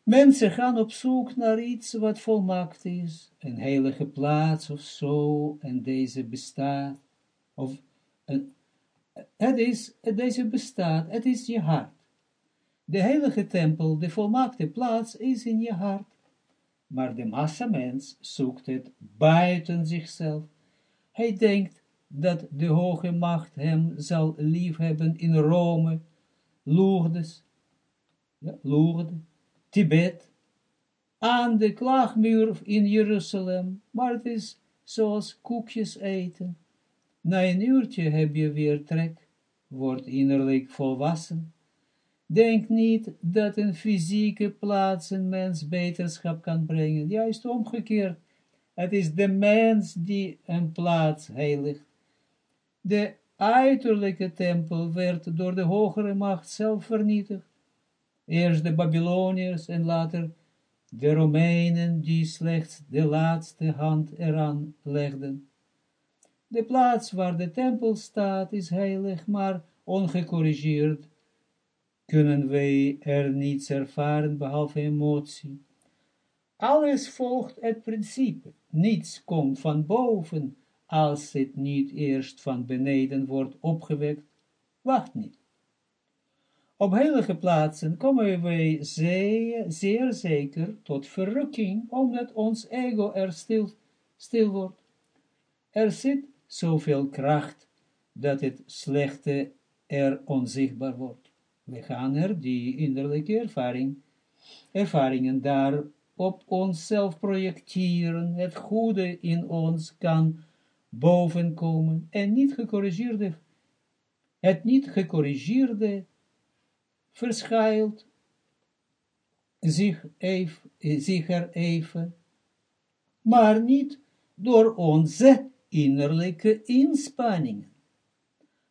Mensen gaan op zoek naar iets wat volmaakt is, een heilige plaats of zo, en deze bestaat, of een, het is, deze bestaat, het is je hart. De heilige tempel, de volmaakte plaats, is in je hart maar de massamens zoekt het buiten zichzelf. Hij denkt dat de hoge macht hem zal liefhebben in Rome, Lourdes, ja, Lourdes, Tibet, aan de klaagmuur in Jeruzalem, maar het is zoals koekjes eten. Na een uurtje heb je weer trek, wordt innerlijk volwassen, Denk niet dat een fysieke plaats een mens beterschap kan brengen. Juist omgekeerd. Het is de mens die een plaats heiligt. De uiterlijke tempel werd door de hogere macht zelf vernietigd. Eerst de Babyloniërs en later de Romeinen die slechts de laatste hand eraan legden. De plaats waar de tempel staat is heilig, maar ongecorrigeerd kunnen wij er niets ervaren behalve emotie. Alles volgt het principe, niets komt van boven, als het niet eerst van beneden wordt opgewekt, wacht niet. Op heilige plaatsen komen wij zeer, zeer zeker tot verrukking, omdat ons ego er stil, stil wordt. Er zit zoveel kracht, dat het slechte er onzichtbaar wordt. We gaan er die innerlijke ervaring, ervaringen daar op onszelf projecteren, het goede in ons kan bovenkomen en niet gecorrigeerde, het niet gecorrigeerde verschuilt zich, even, zich er even, maar niet door onze innerlijke inspanningen.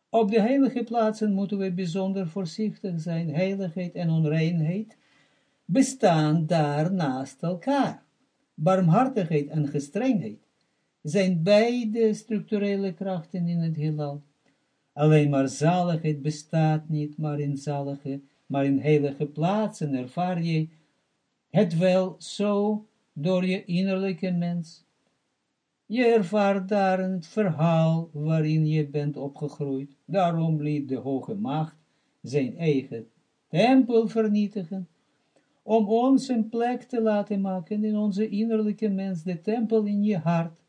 Op de heilige plaatsen moeten we bijzonder voorzichtig zijn. Heiligheid en onreinheid bestaan daar naast elkaar. Barmhartigheid en gestrengheid zijn beide structurele krachten in het heelal. Alleen maar zaligheid bestaat niet, maar in zalige, maar in heilige plaatsen ervaar je het wel zo door je innerlijke mens. Je ervaart daar een verhaal waarin je bent opgegroeid. Daarom liet de hoge macht zijn eigen tempel vernietigen, om ons een plek te laten maken in onze innerlijke mens, de tempel in je hart.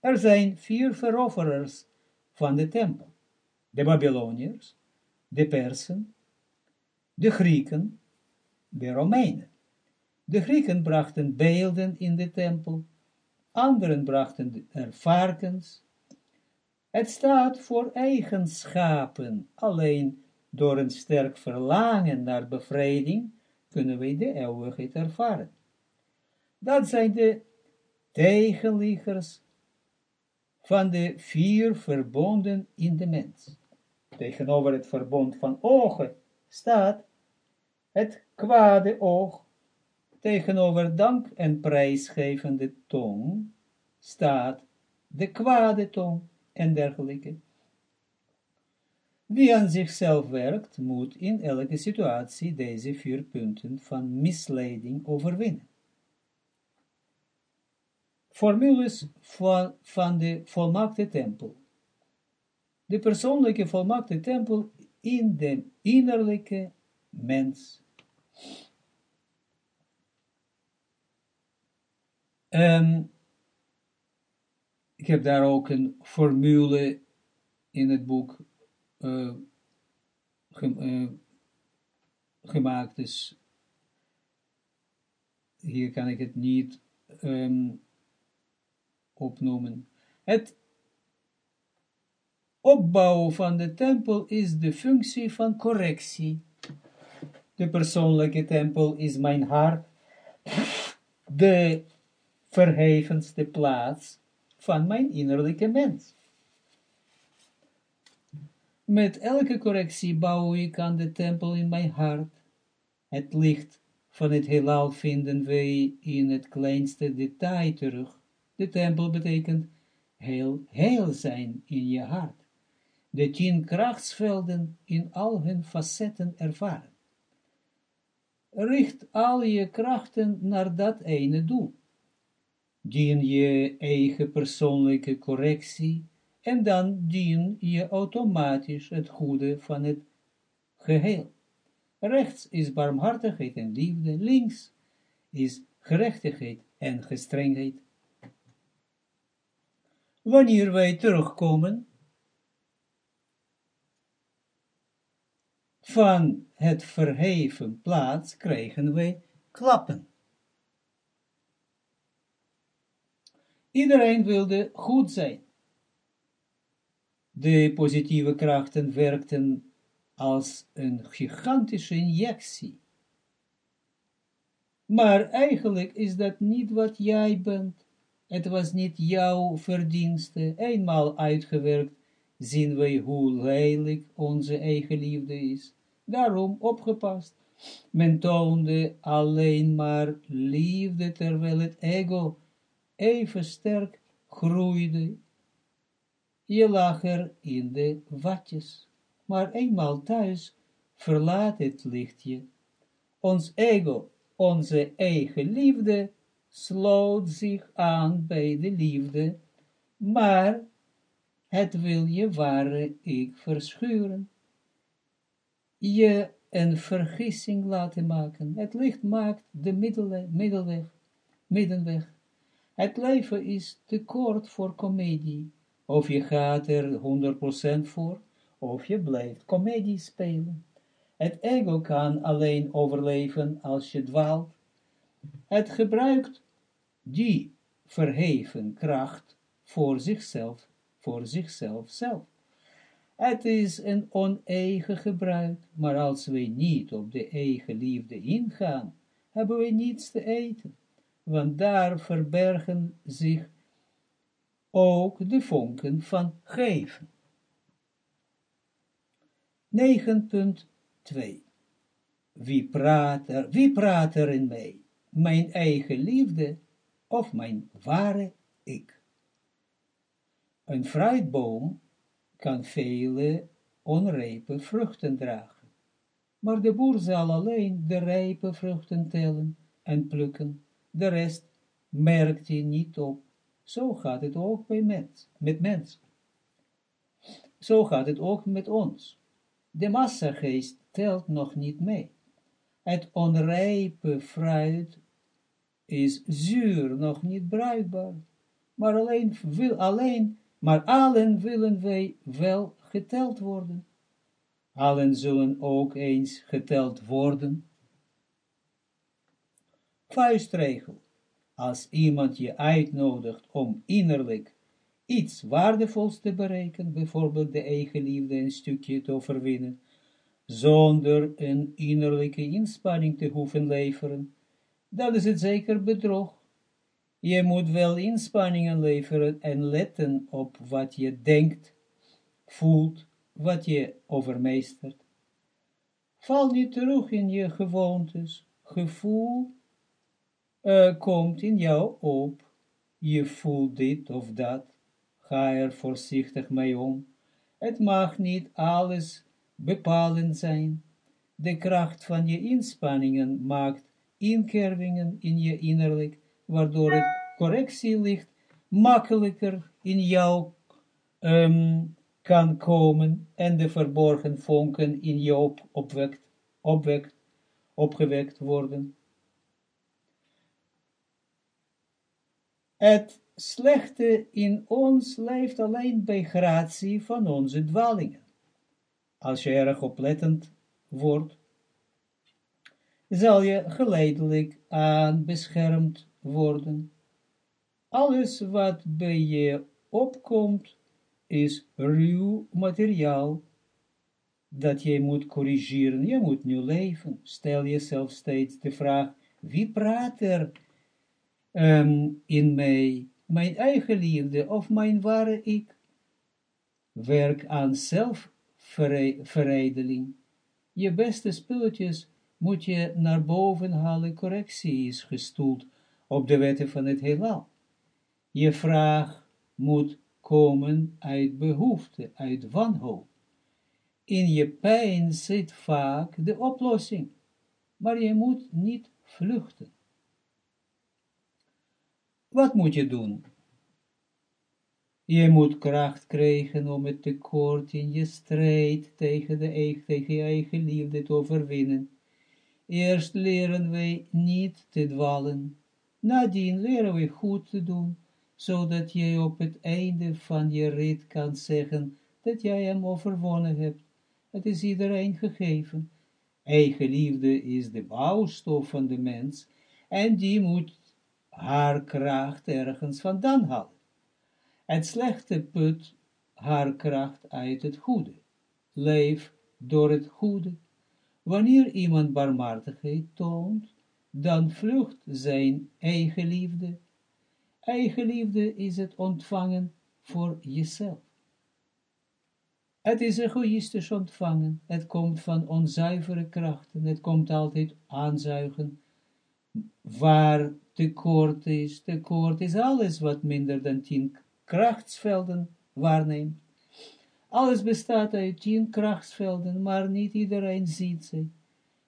Er zijn vier verofferaars van de tempel. De Babyloniërs, de Persen, de Grieken, de Romeinen. De Grieken brachten beelden in de tempel, anderen brachten er varkens. Het staat voor eigenschappen, alleen door een sterk verlangen naar bevrijding kunnen wij de eeuwigheid ervaren. Dat zijn de tegenliggers van de vier verbonden in de mens. Tegenover het verbond van ogen staat het kwade oog, tegenover dank en prijsgevende tong staat de kwade tong en dergelijke. Wie aan zichzelf werkt, moet in elke situatie deze vier punten van misleiding overwinnen. Formules van, van de volmaakte tempel. De persoonlijke volmaakte tempel in de innerlijke mens. Um, ik heb daar ook een formule in het boek uh, uh, gemaakt, dus hier kan ik het niet um, opnoemen. Het opbouwen van de tempel is de functie van correctie. De persoonlijke tempel is mijn hart, de verhevenste plaats van mijn innerlijke mens. Met elke correctie bouw ik aan de tempel in mijn hart. Het licht van het heelal vinden wij in het kleinste detail terug. De tempel betekent heel, heel zijn in je hart. De tien krachtsvelden in al hun facetten ervaren. Richt al je krachten naar dat ene doel. Dien je eigen persoonlijke correctie en dan dien je automatisch het goede van het geheel. Rechts is barmhartigheid en liefde, links is gerechtigheid en gestrengheid. Wanneer wij terugkomen van het verheven plaats, krijgen wij klappen. Iedereen wilde goed zijn. De positieve krachten werkten als een gigantische injectie. Maar eigenlijk is dat niet wat jij bent. Het was niet jouw verdienste. Eenmaal uitgewerkt zien wij hoe lelijk onze eigen liefde is. Daarom opgepast. Men toonde alleen maar liefde, terwijl het ego even sterk groeide. Je lag er in de watjes, maar eenmaal thuis verlaat het lichtje. Ons ego, onze eigen liefde, sloot zich aan bij de liefde, maar het wil je ware ik verschuren. Je een vergissing laten maken. Het licht maakt de middelweg, middenweg. Het leven is te kort voor komedie. Of je gaat er 100% voor, of je blijft komedie spelen. Het ego kan alleen overleven als je dwaalt. Het gebruikt die verheven kracht voor zichzelf, voor zichzelf zelf. Het is een oneigen gebruik, maar als we niet op de eigen liefde ingaan, hebben we niets te eten, want daar verbergen zich ook de vonken van geven. 9.2 Wie praat er, wie praat er in mij? Mijn eigen liefde of mijn ware ik? Een fruitboom kan vele onrijpe vruchten dragen. Maar de boer zal alleen de rijpe vruchten tellen en plukken, de rest merkt hij niet op. Zo gaat het ook bij mens, met mensen. Zo gaat het ook met ons. De massageest telt nog niet mee. Het onrijpe fruit is zuur, nog niet bruikbaar, maar alleen, wil, alleen maar allen willen wij wel geteld worden. Allen zullen ook eens geteld worden. Vuistregel. Als iemand je uitnodigt om innerlijk iets waardevols te bereiken, bijvoorbeeld de eigen liefde een stukje te overwinnen, zonder een innerlijke inspanning te hoeven leveren, dan is het zeker bedrog. Je moet wel inspanningen leveren en letten op wat je denkt, voelt, wat je overmeestert. Val niet terug in je gewoontes, gevoel uh, komt in jou op, je voelt dit of dat, ga er voorzichtig mee om. Het mag niet alles bepalend zijn. De kracht van je inspanningen maakt inkervingen in je innerlijk, waardoor het correctielicht makkelijker in jou um, kan komen en de verborgen vonken in opwekt, opwekt, opgewekt worden. Het slechte in ons leeft alleen bij gratie van onze dwalingen. Als je erg oplettend wordt, zal je geleidelijk aan beschermd worden. Alles wat bij je opkomt, is ruw materiaal dat je moet corrigeren. Je moet nu leven. Stel jezelf steeds de vraag, wie praat er um, in mij? Mijn eigen liefde of mijn ware ik? Werk aan zelfverrijdeling. Je beste spulletjes moet je naar boven halen. Correctie is gestoeld op de wetten van het heelal. Je vraag moet komen uit behoefte, uit wanhoop. In je pijn zit vaak de oplossing, maar je moet niet vluchten. Wat moet je doen? Je moet kracht krijgen om het tekort in je strijd tegen, de tegen je eigen liefde te overwinnen. Eerst leren wij niet te dwalen, nadien leren we goed te doen, zodat je op het einde van je rit kan zeggen dat jij hem overwonnen hebt. Het is iedereen gegeven. Eigen liefde is de bouwstof van de mens, en die moet haar kracht ergens vandaan halen. Het slechte put haar kracht uit het goede. Leef door het goede. Wanneer iemand barmhartigheid toont, dan vlucht zijn eigen liefde is het ontvangen voor jezelf. Het is egoïstisch ontvangen. Het komt van onzuivere krachten. Het komt altijd aanzuigen. Waar tekort is. Tekort is alles wat minder dan tien krachtsvelden waarneemt. Alles bestaat uit tien krachtsvelden, maar niet iedereen ziet ze.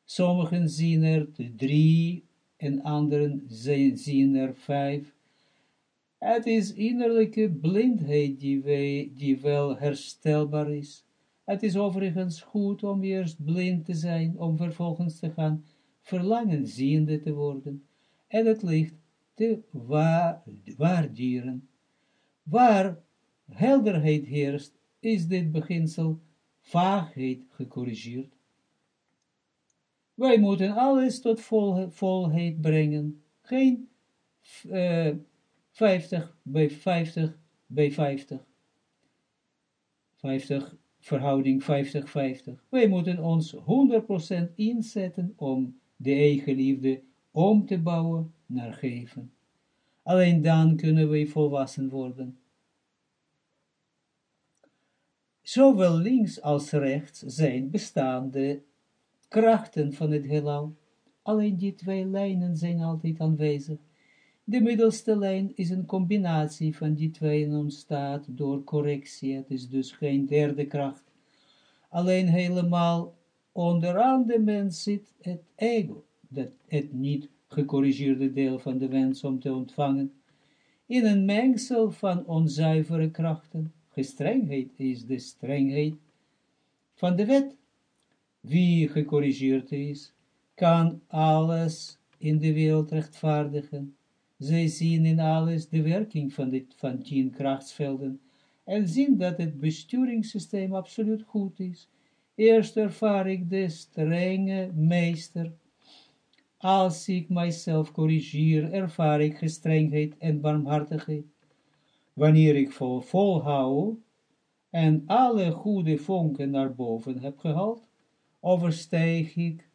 Sommigen zien er drie en anderen zien er vijf. Het is innerlijke blindheid die wel herstelbaar is. Het is overigens goed om eerst blind te zijn, om vervolgens te gaan verlangen ziende te worden, en het licht te waarderen. Waar helderheid heerst, is dit beginsel vaagheid gecorrigeerd. Wij moeten alles tot volheid brengen, geen uh, 50 bij 50 bij 50. 50 verhouding 50-50. Wij moeten ons 100% inzetten om de eigen liefde om te bouwen naar geven. Alleen dan kunnen wij volwassen worden. Zowel links als rechts zijn bestaande krachten van het heelal. Alleen die twee lijnen zijn altijd aanwezig. De middelste lijn is een combinatie van die twee en ontstaat door correctie. Het is dus geen derde kracht. Alleen helemaal onderaan de mens zit het ego, dat het niet gecorrigeerde deel van de wens om te ontvangen, in een mengsel van onzuivere krachten. Gestrengheid is de strengheid van de wet. Wie gecorrigeerd is, kan alles in de wereld rechtvaardigen zij zien in alles de werking van, dit, van tien krachtsvelden en zien dat het besturingssysteem absoluut goed is. Eerst ervaar ik de strenge meester. Als ik mijzelf corrigeer, ervaar ik gestrengheid en barmhartigheid. Wanneer ik vol volhou en alle goede vonken naar boven heb gehaald, overstijg ik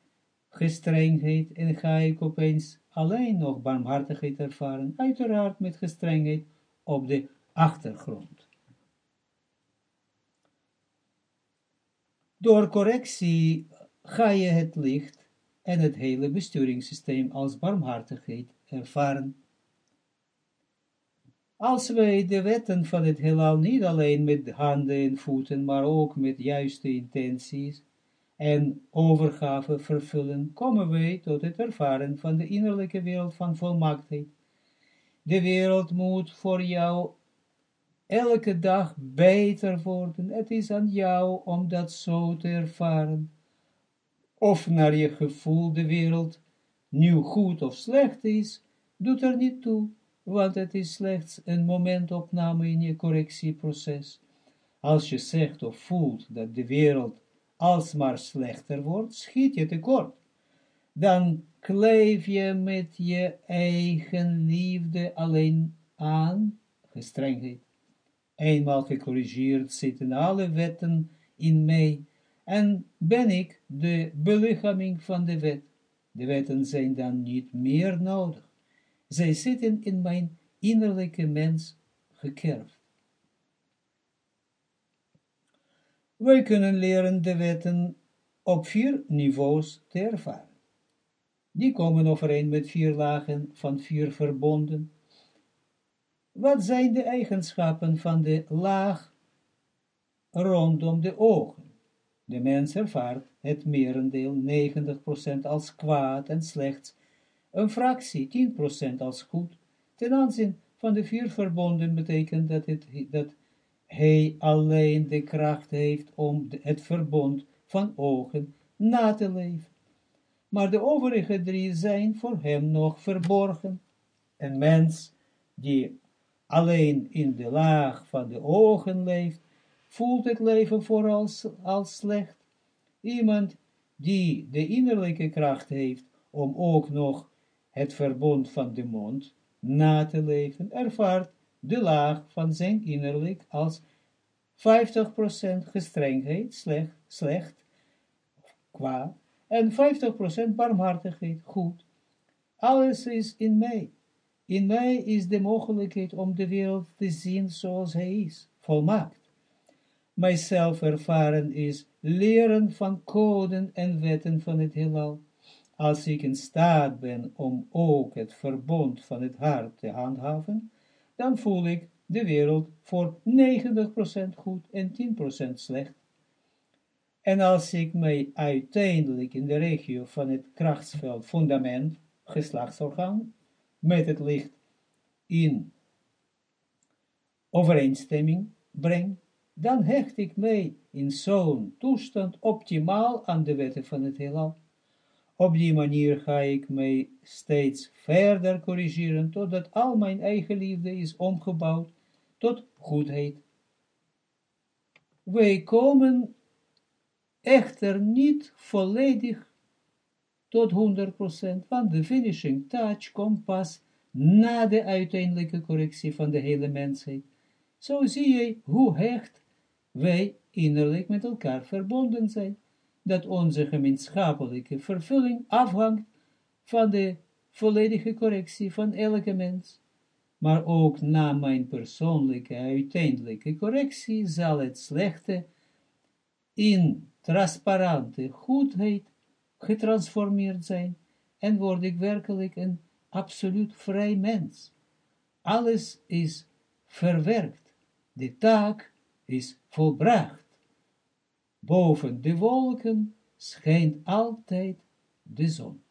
gestrengheid en ga ik opeens alleen nog barmhartigheid ervaren, uiteraard met gestrengheid op de achtergrond. Door correctie ga je het licht en het hele besturingssysteem als barmhartigheid ervaren. Als wij de wetten van het heelal niet alleen met handen en voeten, maar ook met juiste intenties, en overgave vervullen, komen wij tot het ervaren van de innerlijke wereld van volmaaktheid. De wereld moet voor jou elke dag beter worden. Het is aan jou om dat zo te ervaren. Of naar je gevoel de wereld nu goed of slecht is, doet er niet toe, want het is slechts een momentopname in je correctieproces. Als je zegt of voelt dat de wereld alsmaar slechter wordt, schiet je tekort. Dan kleef je met je eigen liefde alleen aan gestrengheid. Eenmaal gecorrigeerd zitten alle wetten in mij en ben ik de belichaming van de wet. De wetten zijn dan niet meer nodig. Zij zitten in mijn innerlijke mens gekerfd. Wij kunnen leren de wetten op vier niveaus te ervaren. Die komen overeen met vier lagen van vier verbonden. Wat zijn de eigenschappen van de laag rondom de ogen? De mens ervaart het merendeel 90% als kwaad en slechts een fractie 10% als goed. Ten aanzien van de vier verbonden betekent dat, het, dat hij alleen de kracht heeft om het verbond van ogen na te leven. Maar de overige drie zijn voor hem nog verborgen. Een mens die alleen in de laag van de ogen leeft, voelt het leven vooral als slecht. Iemand die de innerlijke kracht heeft om ook nog het verbond van de mond na te leven, ervaart de laag van zijn innerlijk als 50% gestrengheid, slecht, slecht, kwaad, en 50% barmhartigheid, goed. Alles is in mij. In mij is de mogelijkheid om de wereld te zien zoals hij is, volmaakt. Mijzelf ervaren is leren van coden en wetten van het heelal. Als ik in staat ben om ook het verbond van het hart te handhaven, dan voel ik de wereld voor 90% goed en 10% slecht. En als ik mij uiteindelijk in de regio van het krachtsveld fundament, geslachtsorgaan, met het licht in overeenstemming breng, dan hecht ik mij in zo'n toestand optimaal aan de wetten van het heelal. Op die manier ga ik mij steeds verder corrigeren, totdat al mijn eigen liefde is omgebouwd tot goedheid. Wij komen echter niet volledig tot 100%, want de finishing touch komt pas na de uiteindelijke correctie van de hele mensheid. Zo zie je hoe hecht wij innerlijk met elkaar verbonden zijn, dat onze gemeenschappelijke vervulling afhangt van de volledige correctie van elke mens. Maar ook na mijn persoonlijke uiteindelijke correctie zal het slechte in transparante goedheid getransformeerd zijn en word ik werkelijk een absoluut vrij mens. Alles is verwerkt, de taak is volbracht. Boven de wolken schijnt altijd de zon.